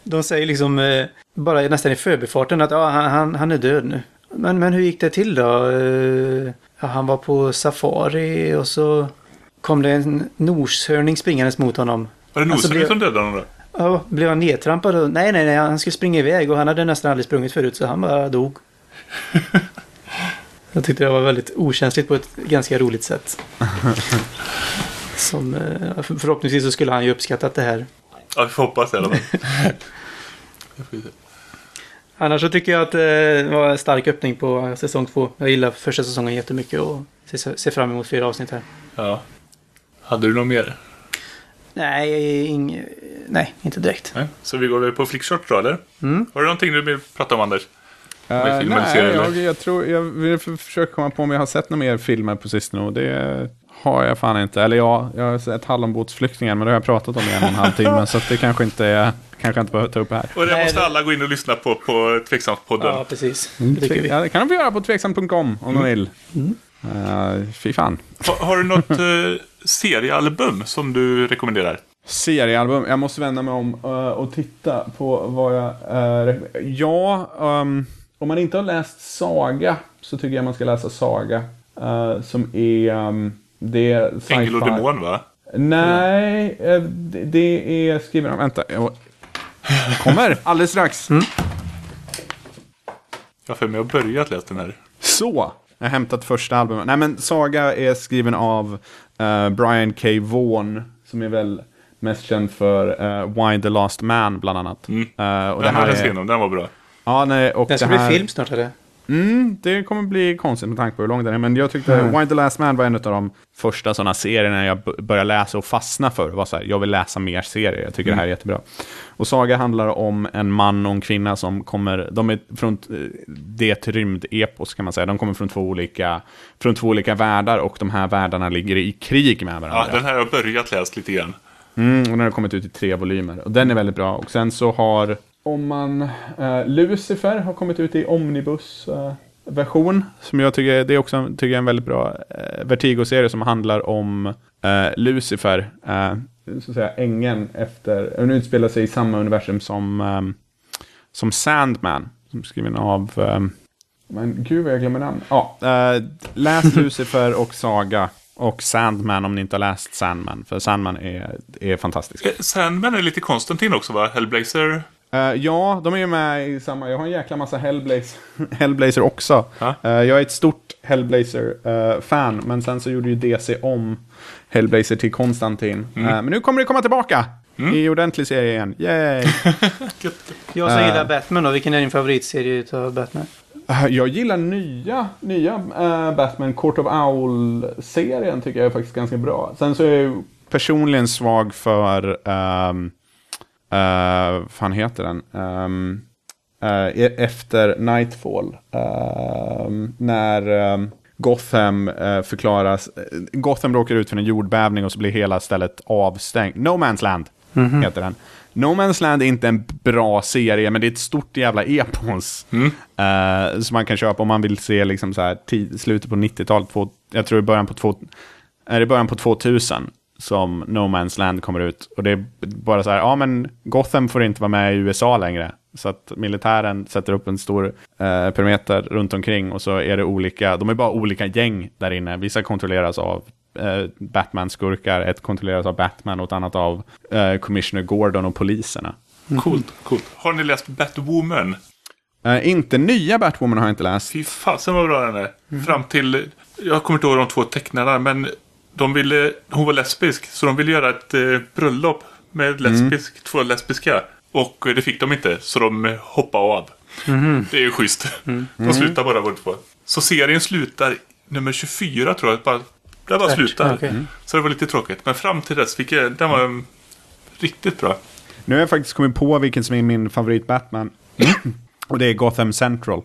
de säger liksom eh, bara nästan i förbifarten att ja, han, han, är död nu. Men, men hur gick det till då? Eh, Ja, han var på safari och så kom det en noshörning springandes mot honom. Var det Alltså, noshörning blev- som dödade honom då? Ja, blev han nedtrampad? Och, nej, nej, nej, han skulle springa iväg och han hade nästan aldrig sprungit förut så han bara dog. Jag tyckte det var väldigt okänsligt på ett ganska roligt sätt. Som, eh, för- förhoppningsvis så skulle han ju uppskattat det här. Ja, vi får hoppas i alla fall. Annars så tycker jag att eh, det var en stark öppning på säsong två. Jag gillar första säsongen jättemycket och ser, fram emot fler avsnitt här. Ja. Hade du något mer? Nej, ing, nej inte direkt. Nej. Så vi går väl på flickshort då, eller? Mm. Har du någonting du vill prata om, Anders? Eller nej, jag, jag tror, jag vill försöka komma på om jag har sett några mer filmer på sistone och det har jag fan inte. Eller ja, jag har sett Hallonbåtsflyktingar men det har jag pratat om i en och en halv timme så det kanske inte är, kanske inte behöver ta upp här. Och det måste det- alla gå in och lyssna på, på Tveksamspodden. Ja, precis. Det tycker vi. Ja, det kan de göra på tveksamt.com om de vill. Uh, fy fan. Ha, har du något eh, seriealbum som du rekommenderar? Seriealbum. Jag måste vända mig om eh, och titta på vad jag... Uh, ja, ehm, om man inte har läst Saga så tycker jag man ska läsa Saga. eh, som är... Um, det är sci-fi. Ängel och demon, va? Nej, eh, det, det är skriven av... Vänta. Jag kommer alldeles strax. Jag har för mig att jag har börjat läsa den här. Så, jag har hämtat första albumet. Nej men Saga är skriven av eh, Brian K. Vaughan, som är väl mest känd för uh, Why the Last Man bland annat. Mm. Eh, och Den det har jag sett är, igenom, den var bra. ja, nej, och Den ska det här, bli film snart eller? Mm, det kommer bli konstigt med tanke på hur lång den är. Men jag tyckte Why the Last Man var en av de första sådana serierna jag började läsa och fastna för. Det var så här, jag vill läsa mer serier, jag tycker det här är jättebra. Och Saga handlar om en man och en kvinna som kommer, de är från, det är ett rymdepos kan man säga. De kommer från två olika, från två olika världar och de här världarna ligger i krig med Ja, varandra. den här har jag börjat läsa lite grann. Mm, och den har kommit ut i tre volymer. Och den är väldigt bra. Och sen så har, om man, eh, Lucifer har kommit ut i omnibus. Eh, version som jag tycker, det är också tycker jag är en väldigt bra eh, Vertigo-serie som handlar om eh, Lucifer, eh, så att säga ängeln efter, den utspelar sig i samma universum som, eh, som Sandman, som skriven av, eh, men gud vad jag glömmer namn. Ja, eh, läs Lucifer och Saga och Sandman om ni inte har läst Sandman, för Sandman är, är fantastisk. Eh, Sandman är lite Konstantin också, va? Hellblazer. Eh, ja, de är ju med i samma, jag har en jäkla massa Hellblazer, Hellblazer också. Eh, jag är ett stort Hellblazer-fan, men sen så gjorde ju DC om Hellblazer till Konstantin. Eh, men nu kommer det komma tillbaka i ordentlig serie igen. Yay! Jag som Eh. gillar Batman då, vilken är din favoritserie utav Batman? Eh, jag gillar nya, nya eh, Batman, Court of Owl-serien tycker jag är faktiskt ganska bra. Sen så är jag ju personligen svag för, um, vad fan heter den? Eh, e- efter Nightfall. ehm, när ehm, Gotham uh, förklaras, eh, Gotham råkar ut för en jordbävning och så blir hela stället avstängt. No Man's Land heter den. No Man's Land är inte en bra serie, men det är ett stort jävla epos. eh, som man kan köpa om man vill se liksom så här, slutet på 90-talet, två- jag tror i början på, två, är det början på 2000 som No Man's Land kommer ut. Och det är bara så här, ja men Gotham får inte vara med i USA längre. Så att militären sätter upp en stor eh, perimeter runt omkring och så är det olika, de är bara olika gäng där inne. Vissa kontrolleras av eh, Batman-skurkar, ett kontrolleras av Batman och ett annat av eh, Commissioner Gordon och poliserna. Coolt, coolt. Har ni läst Batwoman? Eh, inte nya Batwoman har jag inte läst. Fy fasen vad bra den är. Fram till, jag kommer inte ihåg de två tecknarna, men de ville, hon var lesbisk, så de ville göra ett eh, bröllop med lesbisk, två lesbiska. Och eh, det fick de inte, så de eh, hoppade av. Det är ju schysst. De slutar bara båda två. Så serien slutar nummer 24 tror jag. Bara, det bara slutar. okej. Så det var lite tråkigt. Men fram till dess fick jag, den var mm, riktigt bra. Nu har jag faktiskt kommit på vilken som är min favorit Batman. och det är Gotham Central.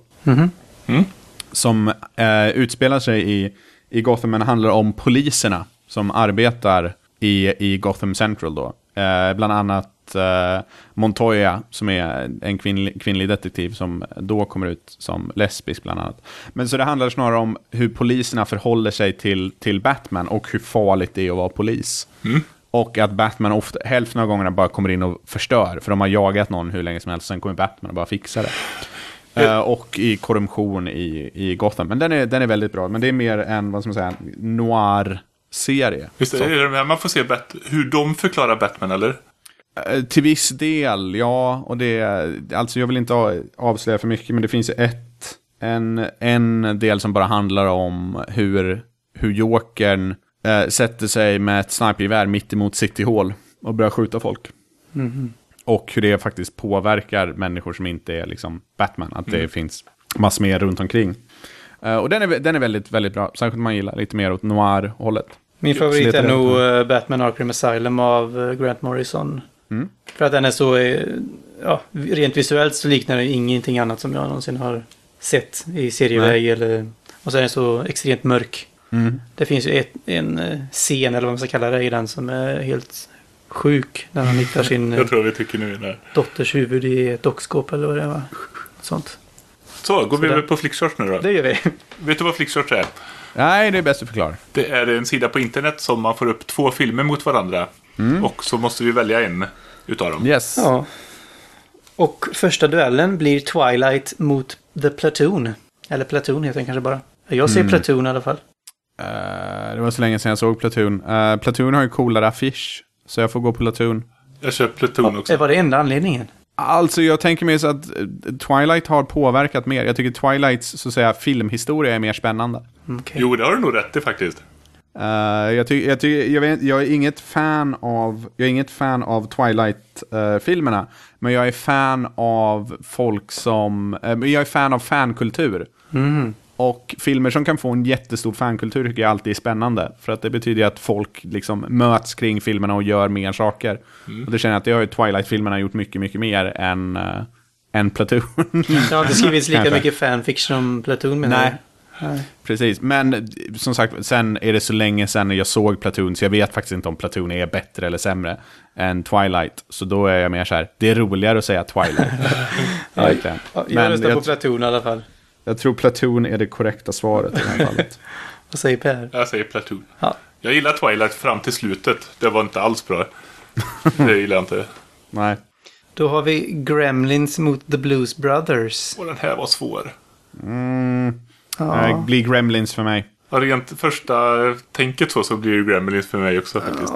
Som eh, utspelar sig i, i Gotham men handlar om poliserna. som arbetar i, i Gotham Central då. Eh, bland annat eh, Montoya som är en kvinnlig, kvinnlig detektiv som då kommer ut som lesbisk bland annat. Men så det handlar snarare om hur poliserna förhåller sig till, till Batman och hur farligt det är att vara polis. Och att Batman ofta, hälften av gångerna bara kommer in och förstör, för de har jagat någon hur länge som helst, sen kommer Batman och bara fixar det. Eh, och i korruption i, i Gotham. Men den är, den är väldigt bra, men det är mer en, vad ska man säga, noir-serie. Just det, Så. är det här man får se Bat- hur de förklarar Batman, eller? Eh, Till viss del, ja. Och det, alltså jag vill inte avslöja för mycket, men det finns ett, en, en del som bara handlar om hur, hur Jokern eh, sätter sig med ett snipergevär mitt emot City Hall och börjar skjuta folk. Och hur det faktiskt påverkar människor som inte är liksom Batman, att det finns massor mer runt omkring. Eh, och den är, den är väldigt, väldigt bra, särskilt om man gillar lite mer åt noir-hållet. Min favorit är nog eh, Batman Arkham Asylum av eh, Grant Morrison. Mm. För att den är så, ja, rent visuellt så liknar den ingenting annat som jag någonsin har sett i serieväg. Eller, och så är den så extremt mörk. Mm. Det finns ju ett, en scen, eller vad man ska kalla det, i den som är helt sjuk. När han hittar sin Jag tror vi tycker nu är dotters huvud i ett dockskåp eller vad det var. Sånt. Så, går vi Sådär. över på Flickshorts nu då. Det gör vi. Vet du vad Flickshorts är? Nej, det är bäst att förklara. Det är en sida på internet som man får upp två filmer mot varandra. Och så måste vi välja en utav dem. Yes. Ja. Och första duellen blir Twilight mot The Platoon. Eller Platoon heter den kanske bara. Jag ser Platoon i alla fall. Eh, det var så länge sedan jag såg Platoon. Uh, Platoon har ju coolare affisch, så jag får gå på Platoon. Jag kör Platoon också. Det var det enda anledningen. Alltså jag tänker mig så att eh, Twilight har påverkat mer. Jag tycker Twilights så att säga, filmhistoria är mer spännande. Okej. Jo, det har du nog rätt i faktiskt. Eh, jag, ty jag, ty jag, vet, jag är inget fan av, jag är inget fan av Twilight-filmerna. men jag är fan av folk som, men jag är fan av fankultur. Och filmer som kan få en jättestor fankultur tycker jag alltid är spännande. För att det betyder ju att folk liksom möts kring filmerna och gör mer saker. Och det känner jag att det har ju Twilight-filmerna gjort mycket, mycket mer än, uh, än Platoon. Det har inte skrivits lika mycket fanfiction om Platoon menar Nej. Nej. Precis, men som sagt, sen är det så länge sedan jag såg Platoon, så jag vet faktiskt inte om Platoon är bättre eller sämre än Twilight. Så då är jag mer så här, det är roligare att säga Twilight. Ja, Jag röstar på Platoon i alla fall. Jag tror Platoon är det korrekta svaret i det här fallet. Vad säger Per? Jag säger Platoon. Ja. Jag gillar Twilight fram till slutet. Det var inte alls bra. Det gillar jag inte. Nej. Då har vi Gremlins mot The Blues Brothers. Och den här var svår. Mm, Ja. eh, blir Gremlins för mig. Ja, rent första tänket så, så blir det Gremlins för mig också faktiskt.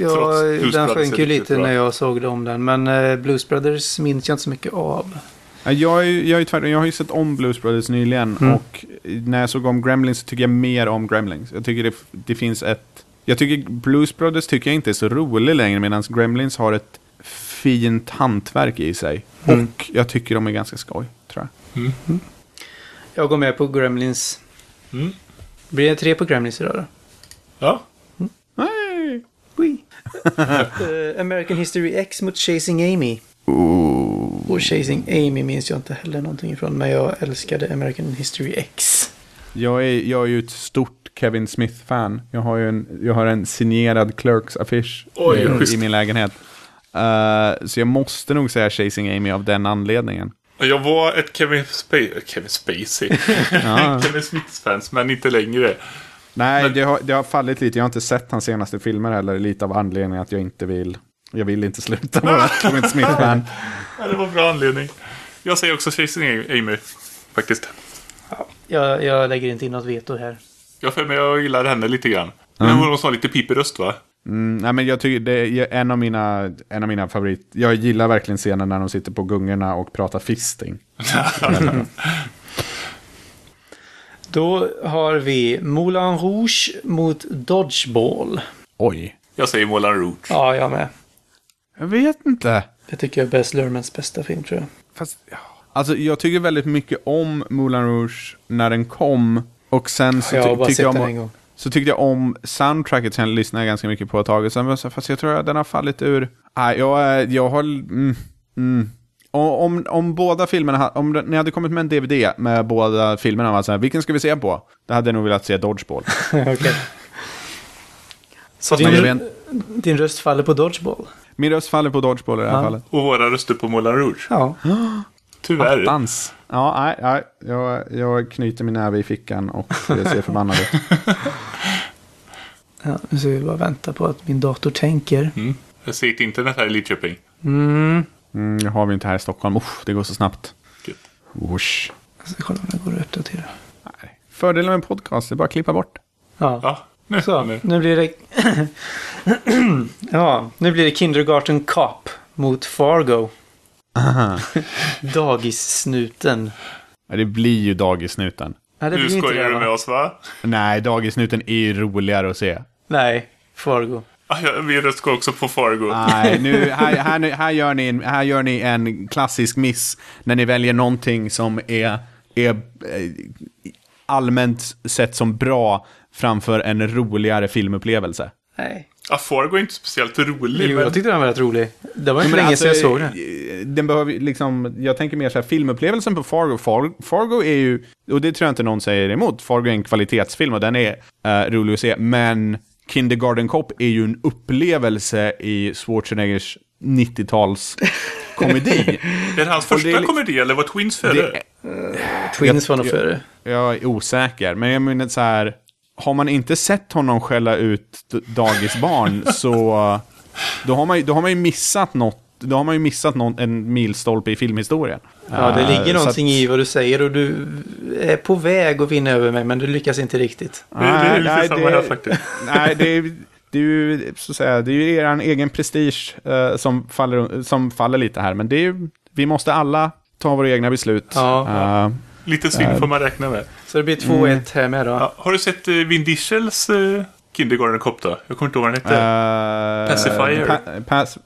Ja, Trots Blues den sjönk ju lite bra. när jag såg om den. Men eh, Blues Brothers minns jag inte så mycket av. Jag, är, jag, är tvärtom, jag har ju sett om Blues Brothers nyligen Mm. och när jag såg om Gremlins så tycker jag mer om Gremlins. Jag tycker det, det finns ett... Jag tycker Blues Brothers tycker jag inte är så rolig längre medan Gremlins har ett fint hantverk i sig. Mm. Och jag tycker de är ganska skoj, tror jag. Jag går med på Gremlins. Mm. Blir det tre på Gremlins idag då? Ja, Nej. Oui. Eh, American History X mot Chasing Amy. Och Chasing Amy minns jag inte heller någonting ifrån. Men jag älskade American History X. Jag är, jag är ju ett stort Kevin Smith-fan. Jag har ju en, jag har en signerad Clerks-affisch i, i min lägenhet. Eh, så jag måste nog säga Chasing Amy av den anledningen. jag var ett Kevin, Spacey, Kevin Spacey. Kevin Smiths-fans, men inte längre. Nej, Men- det, har, det har fallit lite. Jag har inte sett hans senaste filmer heller. Lite av anledningen att jag inte vill. Jag vill inte sluta vara Kevin Smith-fan. Ja, det var en bra anledning. Jag säger också Chasing Amy, faktiskt. Jag, jag lägger inte in något veto här. Jag för mig jag gillar henne lite grann. Men hon har lite pipig röst va? Mm, nej, men jag tycker det är en av mina, en av mina favorit. Jag gillar verkligen scenen när de sitter på gungorna och pratar fisting. Då har vi Moulin Rouge mot Dodgeball. Oj. Jag säger Moulin Rouge. Ja, jag med. Jag vet inte. Det tycker jag är Bess Lermans bästa film tror jag. Fast, ja. Alltså jag tycker väldigt mycket om Moulin Rouge när den kom. Och sen så jag ty- bara tyckte jag om, så tyckte jag om soundtracket, sen lyssnade jag ganska mycket på ett tag. Och sen jag fast jag tror att den har fallit ur. Nej, jag, jag har... Mm, mm. Om, om båda filmerna, om det- ni hade kommit med en DVD med båda filmerna, var så här, vilken ska vi se på? Då hade jag nog velat se Dodgeball. Okej. Så jag din, din röst faller på Dodgeball? Min röst faller på Dodgeball i det här Ja. fallet. Och våra röster på Moulin Rouge. Ja. Tyvärr. Dans. Ja, nej, nej. Jag, jag knyter min näve i fickan och det ser förbannad ut. ja. Nu ska vi bara vänta på att min dator tänker. Mm. Jag ser ett internet här i Lidköping. Mm. Mm, det har vi inte här i Stockholm. Uff, det går så snabbt. Gud. Usch. Jag ska kolla om det går att uppdatera. Nej. Fördelen med podcast det är bara att klippa bort. Ja. Ja, nu. Så, nu. nu blir det... ja, nu blir det Kindergarten Cop mot Fargo. Dagissnuten. Ja, det blir ju Dagissnuten. Blir inte skojar du med oss va? Nej, Dagissnuten är ju roligare att se. Nej, Fargo. Ah, ja, Min röst går också på Fargo. Nej, nu, här, här, här, gör ni en, här gör ni en klassisk miss när ni väljer någonting som är, är eh, allmänt sett som bra framför en roligare filmupplevelse. Nej. Ah, Fargo är inte speciellt rolig. Jo, men... jag tyckte den var rätt rolig. Det var inte länge alltså, sedan jag såg den. eh, Den behöver liksom, jag tänker mer så här, filmupplevelsen på Fargo, Fargo, Fargo är ju, och det tror jag inte någon säger emot, Fargo är en kvalitetsfilm och den är uh, rolig att se, men Kindergarten Cop är ju en upplevelse i Schwarzeneggers 90-tals komedi. Är det hans Och det första är komedi eller var Twins före? Det- Twins var nog jag- före. Jag är osäker, men jag menar så här, har man inte sett honom skälla ut dagisbarn så då har man, ju- då har man ju missat något, då har man ju missat någon, en milstolpe i filmhistorien. Ja, det Eh, ligger så någonting att- i vad du säger och du är på väg att vinna över mig men du lyckas inte riktigt. Det, det är Nej, samma det- här faktiskt. Nej, det är, det är ju så att säga, det är ju er egen prestige eh, som, faller, som faller lite här. Men det är ju, vi måste alla ta våra egna beslut. Ja. Eh, Lite synd får man räkna med. Så det blir 2-1 här med då. Ja, har du sett uh, Vin Diesels uh, Kindergarten Cop då? Jag kommer inte ihåg vad den hette. eh, Pacifier. Pa, pass,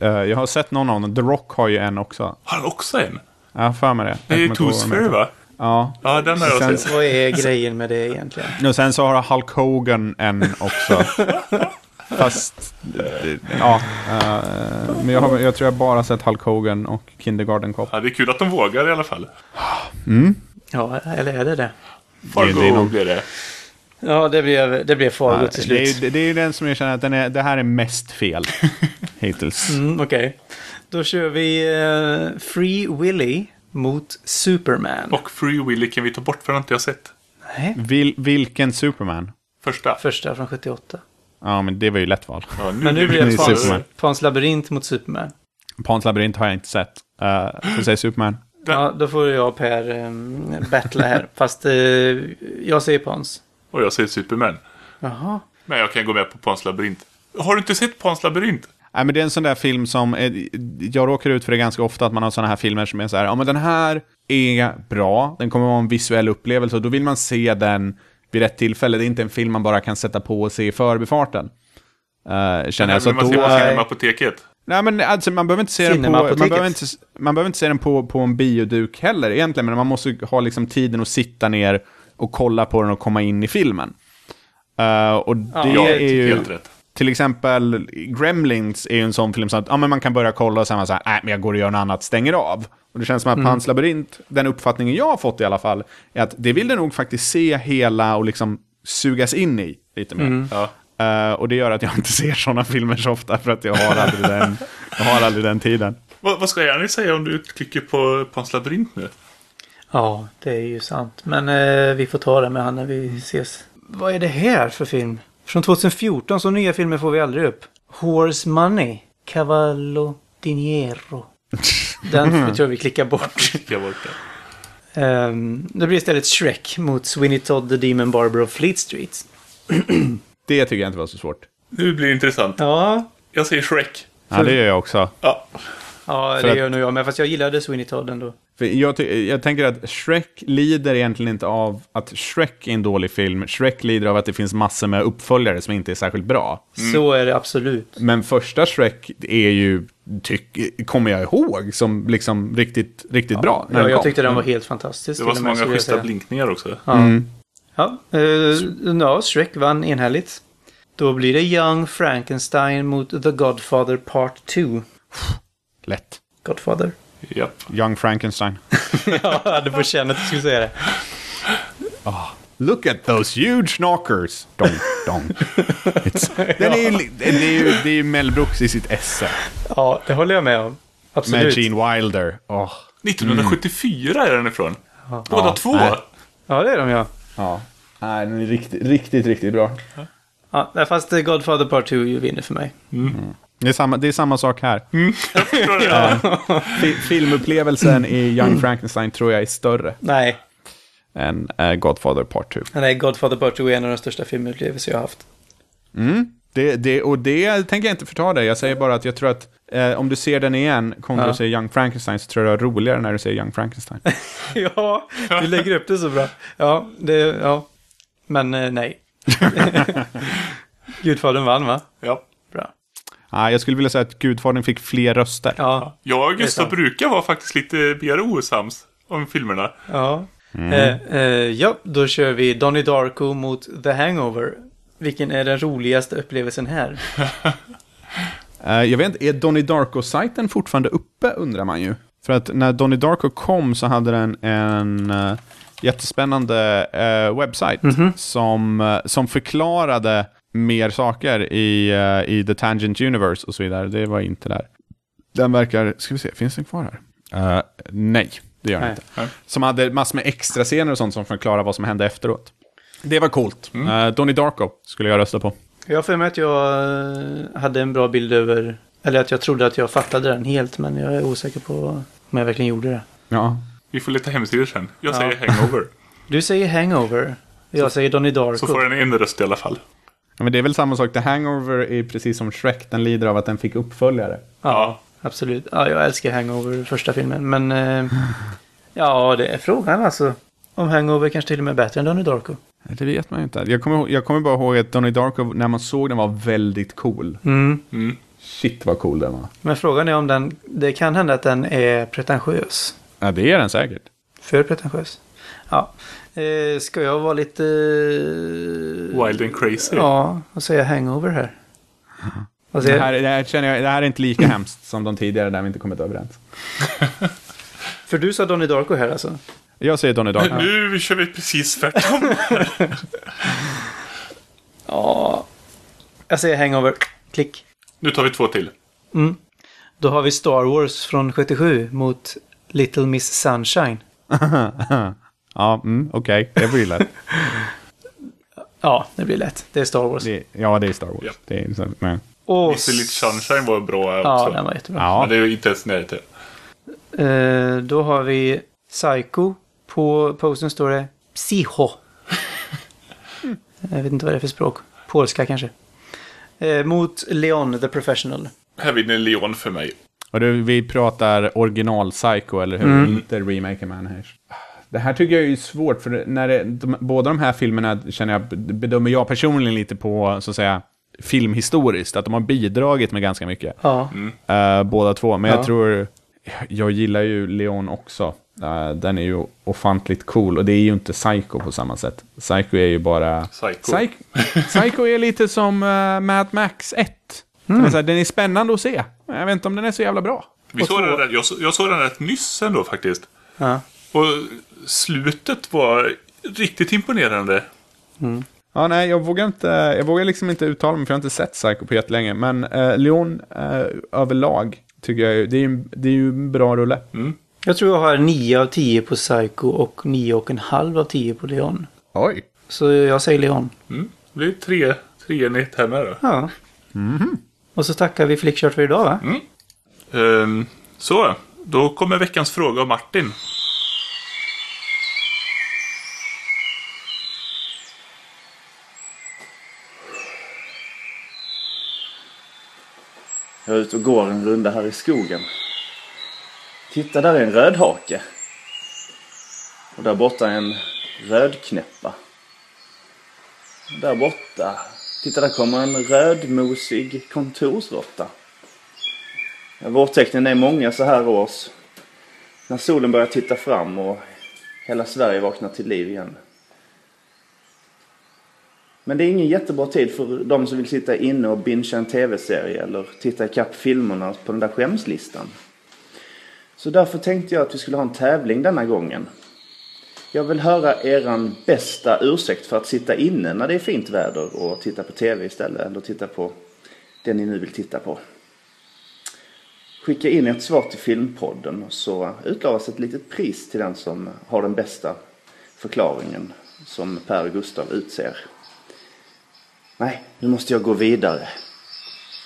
eh, jag har sett någon av dem. The Rock har ju en också. Har han också en? Jag har för mig det. Det är Tooth Fairy heter. va? Ja. Ja, den har jag Sen- sett. Vad är grejen med det egentligen? Och sen så har Hulk Hogan en också. Fast, ja. eh, men jag, har, jag tror jag bara sett Hulk Hogan och Kindergarten Cop. Ja, det är kul att de vågar i alla fall. Ja, eller är det det? Fargo det är nog- blir det. Ja, det blev, det blev Fargo Nej, till det, är, slut. ju- det är ju den som jag känner att den är, det här är mest fel. hittills. Mm, Okej. Då kör vi eh, Free Willy mot Superman. Och Free Willy kan vi ta bort för den har inte jag sett. Nej, Vil, vilken Superman? Första. första från 78. Ja, men det var ju lätt val. Ja, nu Men nu blir det det Superman. Pans, Pans labyrint mot Superman. Pans labyrint har jag inte sett. Uh, så säger Superman. Den- Ja, då får jag och Per um, battla här. Fast eh, jag säger Pans. Och jag säger Superman. Jaha. Men jag kan gå med på Pans labyrint. Har du inte sett Pans labyrint? Nej, men det är en sån där film som, är, jag råkar ut för det ganska ofta, att man har såna här filmer som är så här, ja men den här är bra, den kommer vara en visuell upplevelse, och då vill man se den vid rätt tillfälle. Det är inte en film man bara kan sätta på och se i förbifarten. Uh, känner jag. Så man på Nej. Cinemapoteket. nej men alltså man behöver inte se den på, man behöver inte, man behöver inte se den på, på en bioduk heller egentligen, men man måste ha liksom tiden att sitta ner och kolla på den och komma in i filmen. Eh, och det Ja, är ju... Helt rätt. Till exempel Gremlins är ju en sån film som att ja, men man kan börja kolla och sen så här, nej men jag går och gör något annat, stänger av. Och det känns som att Pans labyrint, den uppfattningen jag har fått i alla fall, är att det vill du nog faktiskt se hela och liksom sugas in i lite mer. Ja. Eh, och det gör att jag inte ser sådana filmer så ofta för att jag har aldrig den, jag har aldrig den tiden. Vad, vad ska jag säga om du klickar på Pans labyrint nu? Ja, det är ju sant. Men eh, vi får ta det med han när vi ses. Vad är det här för film? Från 2014, så nya filmer får vi aldrig upp. Horse Money. Cavallo Dinero. Den tror jag vi klickar bort. Klicka bort det. Um, det blir istället Shrek mot Sweeney Todd the Demon Barber of Fleet Street. Det tycker jag inte var så svårt. Nu blir det intressant. Ja, Jag säger Shrek. Ja, det gör jag också. Ja. Ja För det att- gör nog jag med. Fast jag gillade Sweeney Todd ändå. För jag, ty- jag tänker att Shrek lider egentligen inte av att Shrek är en dålig film. Shrek lider av att det finns massor med uppföljare som inte är särskilt bra. Så är det absolut. Men första Shrek är ju, tyck, kommer jag ihåg, som liksom riktigt, riktigt bra. när Ja, jag kom. tyckte den var helt fantastisk. Det var så många schyssta blinkningar också. Ja. Mm. Ja, eh, ja, Shrek vann enhälligt. Då blir det Young Frankenstein mot The Godfather Part 2. Lätt. Godfather. Japp. Young Frankenstein. ja, du får känna att du skulle säga det. Look at those huge knockers. Dong, dong. Den är ju, det är ju, det är ju Mel Brooks i sitt esse. Ja, det håller jag med om. Med Absolut. Gene Wilder. Åh. 1974 är den ifrån. Båda Ja, två. nej. Ja, det är de ja. Ja. Nej, den är riktigt, riktigt, riktigt bra. ja fast Godfather Part 2 ju vinner för mig. Det är samma, det är samma sak här. Förstår du? Fi- filmupplevelsen i Young Frankenstein tror jag är större Nej, än eh, Godfather Part 2. nej, Godfather Part 2 är en av de största filmupplevelser jag har haft. Det, det, och det tänker jag inte förta dig. Jag säger bara att jag tror att eh, om du ser den igen kontra Ja. att se Young Frankenstein så tror jag det är roligare när du ser Young Frankenstein. ja, du lägger upp det så bra. Ja, det, ja. Men eh, nej. Gudfadern vann va? Ja. Ah, jag skulle vilja säga att Gudfadern fick fler röster. Ja, Jag och Gustav brukar vara faktiskt lite mer osams om filmerna. ja. Eh, eh, ja, då kör vi Donnie Darko mot The Hangover. Vilken är den roligaste upplevelsen här? Eh, jag vet inte, är Donnie Darko-sajten fortfarande uppe undrar man ju. För att när Donnie Darko kom så hade den en eh, jättespännande uh, webbsajt som, eh, som förklarade mer saker i, eh, i The Tangent Universe och så vidare. Det var inte där. Den verkar, ska vi se, finns den kvar här? Eh, nej, det gör den inte. Nej. Som hade massor med extra scener och sånt som förklarar vad som hände efteråt. Det var coolt. Eh, Donnie Darko skulle jag rösta på. Jag för mig att jag hade en bra bild över, eller att jag trodde att jag fattade den helt, men jag är osäker på om jag verkligen gjorde det. Ja, Vi får lite hemsidor sen. Jag Ja. säger Hangover. Du säger Hangover, jag säger Donnie Darko. Så får den en röst i alla fall. Men det är väl samma sak, The Hangover är precis som Shrek, den lider av att den fick uppföljare. Ja, absolut. Ja, jag älskar Hangover, första filmen. Men eh, ja, det är frågan alltså. Om Hangover kanske till och med är bättre än Donnie Darko. Det vet man ju inte. Jag kommer, ihåg- jag kommer bara ihåg att Donnie Darko, när man såg den, var väldigt cool. Mm. Mm. Shit vad cool den var. Men frågan är om den, det kan hända att den är pretentiös. Ja, det är den säkert. För pretentiös. Ja. Eh, ska jag vara lite... eh, Wild and crazy. Ja, och säga Hangover här. Vad Det här, det, här känner jag, det här är inte lika hemskt som de tidigare där vi inte kommit överens. För du sa Donnie Darko här alltså? Jag säger Donnie Darko. Nu kör vi precis tvärtom. Ja. Jag säger Hangover. Klick. nu tar vi två till. Mm. Då har vi Star Wars från 77 mot Little Miss Sunshine. ja, mm, okej. Det blir lätt. Ja, det blir lätt. Det är Star Wars. Det, ja, det är Star Wars. Ja. Det är, så, men, Och... Little Sunshine var bra Ja, också. den var jättebra. ja. Men det är inte ens närheten. Eh, då har vi Psycho. På posten står det Psycho. Jag vet inte vad det är för språk. Polska kanske. Eh, mot Leon the Professional. Här vinner Leon för mig. Och det, vi pratar original Psycho, eller hur? Mm. Inte remake Manhunter. Det här tycker jag är svårt, för när det, de, båda de här filmerna känner jag, bedömer jag personligen lite på, så att säga, filmhistoriskt. Att de har bidragit med ganska mycket. Ja. Eh, båda två. Men Ja. jag tror, jag gillar ju Leon också. Eh, den är ju ofantligt cool. Och det är ju inte Psycho på samma sätt. Psycho är ju bara... Psycho. Psycho, Psycho är lite som eh, Mad Max 1. Den, är så här, den är spännande att se. Jag vet inte om den är så jävla bra. Vi såg den jag, så- jag såg den rätt nyss ändå faktiskt. ja. Och slutet var riktigt imponerande. Ja, nej, jag vågar, inte, jag vågar liksom inte uttala mig för jag har inte sett Psycho på jättelänge. Men eh, Leon eh, överlag tycker jag ju- det är ju det är ju en bra rulle. Jag tror jag har 9 av 10 på Psycho och 9,5 av 10 på Leon. Oj. Så jag säger Leon. Mm. Det blir tre, tre enhet här med då. Ja. Och så tackar vi Flickchart för idag va? Ehm, så, då kommer veckans fråga av Martin. Jag är ute och går en runda här i skogen. Titta, där är en rödhake. Och där borta är en rödknäppa. Där borta, titta där kommer en rödmosig kontorsråtta. Vårtecknen är många så här års. När solen börjar titta fram och hela Sverige vaknar till liv igen. Men det är ingen jättebra tid för de som vill sitta inne och bincha en tv-serie eller titta ikapp filmerna på den där skämslistan. Så därför tänkte jag att vi skulle ha en tävling denna gången. Jag vill höra eran bästa ursäkt för att sitta inne när det är fint väder och titta på tv istället. Eller titta på det ni nu vill titta på. Skicka in ert svar till Filmpodden så utlovas ett litet pris till den som har den bästa förklaringen som Per och Gustav utser. Nej, nu måste jag gå vidare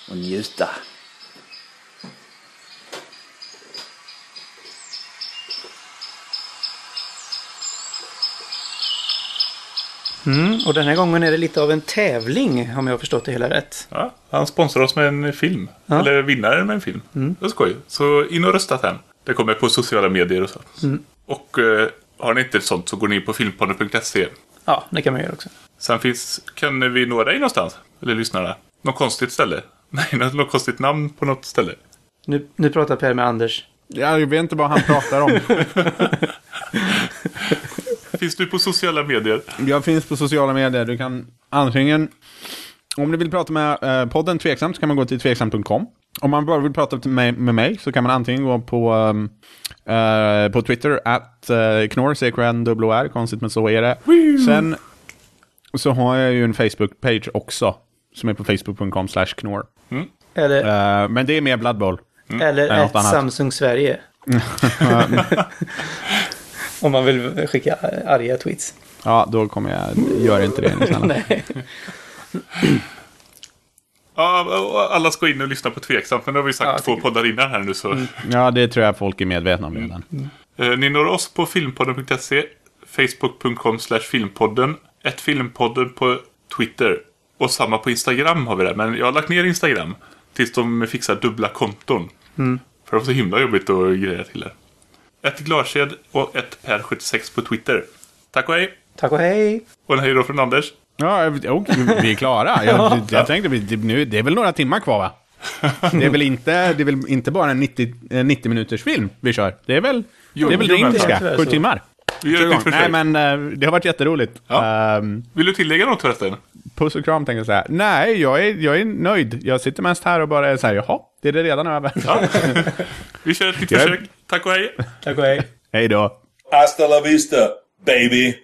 och njuta. Mm, och den här gången är det lite av en tävling om jag har förstått det hela rätt. Ja, han sponsrar oss med en film. Ja. Eller vinnaren med en film. Det är skoj. Så in och rösta sen. Det kommer på sociala medier och så. Och eh, har ni inte sånt så går ni in på filmpodden.se. Ja, det kan man göra också. Sen finns, kan vi nå dig någonstans? Eller lyssnarna? Något konstigt ställe? Nej, något, något konstigt namn på något ställe. Nu, nu pratar Per med Anders. Ja, jag vet inte vad han pratar om. Finns du på sociala medier? Jag finns på sociala medier. Du kan antingen, om du vill prata med eh, podden Tveksamt så kan man gå till tveksamt.com. Om man bara vill prata med, med mig så kan man antingen gå på, um, eh, på Twitter, att uh, knorr, CKN, konstigt men så är det. Sen så har jag ju en Facebook-page också, som är på facebook.com slash knorr. Eller, Eh, men det är mer Blood Bowl. eller eller ett. Samsung Sverige. om man vill skicka arga tweets. Ja, då kommer jag, gör inte det. Nej. Ja, alla ska in och lyssna på Tveksamt. Men det har vi sagt Ja, två poddar innan här nu så. Ja, det tror jag folk är medvetna om redan. Eh, Ni når oss på filmpodden.se, facebook.com slash filmpodden, ett filmpodden på Twitter och samma på Instagram har vi det. Men jag har lagt ner Instagram tills de fixar dubbla konton. För det var så himla jobbigt att greja till det. Ett Glarsed och ett Per76 på Twitter. Tack och hej! Tack och hej. Och en hej då från Anders. Ja, okej, vi är klara. Jag, jag tänkte, nu, det är väl några timmar kvar va? Det är väl inte, det är väl inte bara en 90, eh, 90 minuters film vi kör? Det är väl, Jo, det är väl jo, det indiska, sju så. timmar. Vi gör ett nytt Nej försök. men eh, det har varit jätteroligt. Ja. Ehm, Vill du tillägga något förresten? puss och kram tänkte jag säga. Nej, jag är, jag är nöjd. Jag sitter mest här och bara är så här, jaha, det är det redan över. Vi kör ett nytt Ja. försök. Tack och hej! Tack och hej. Hej då. Hasta la vista, baby.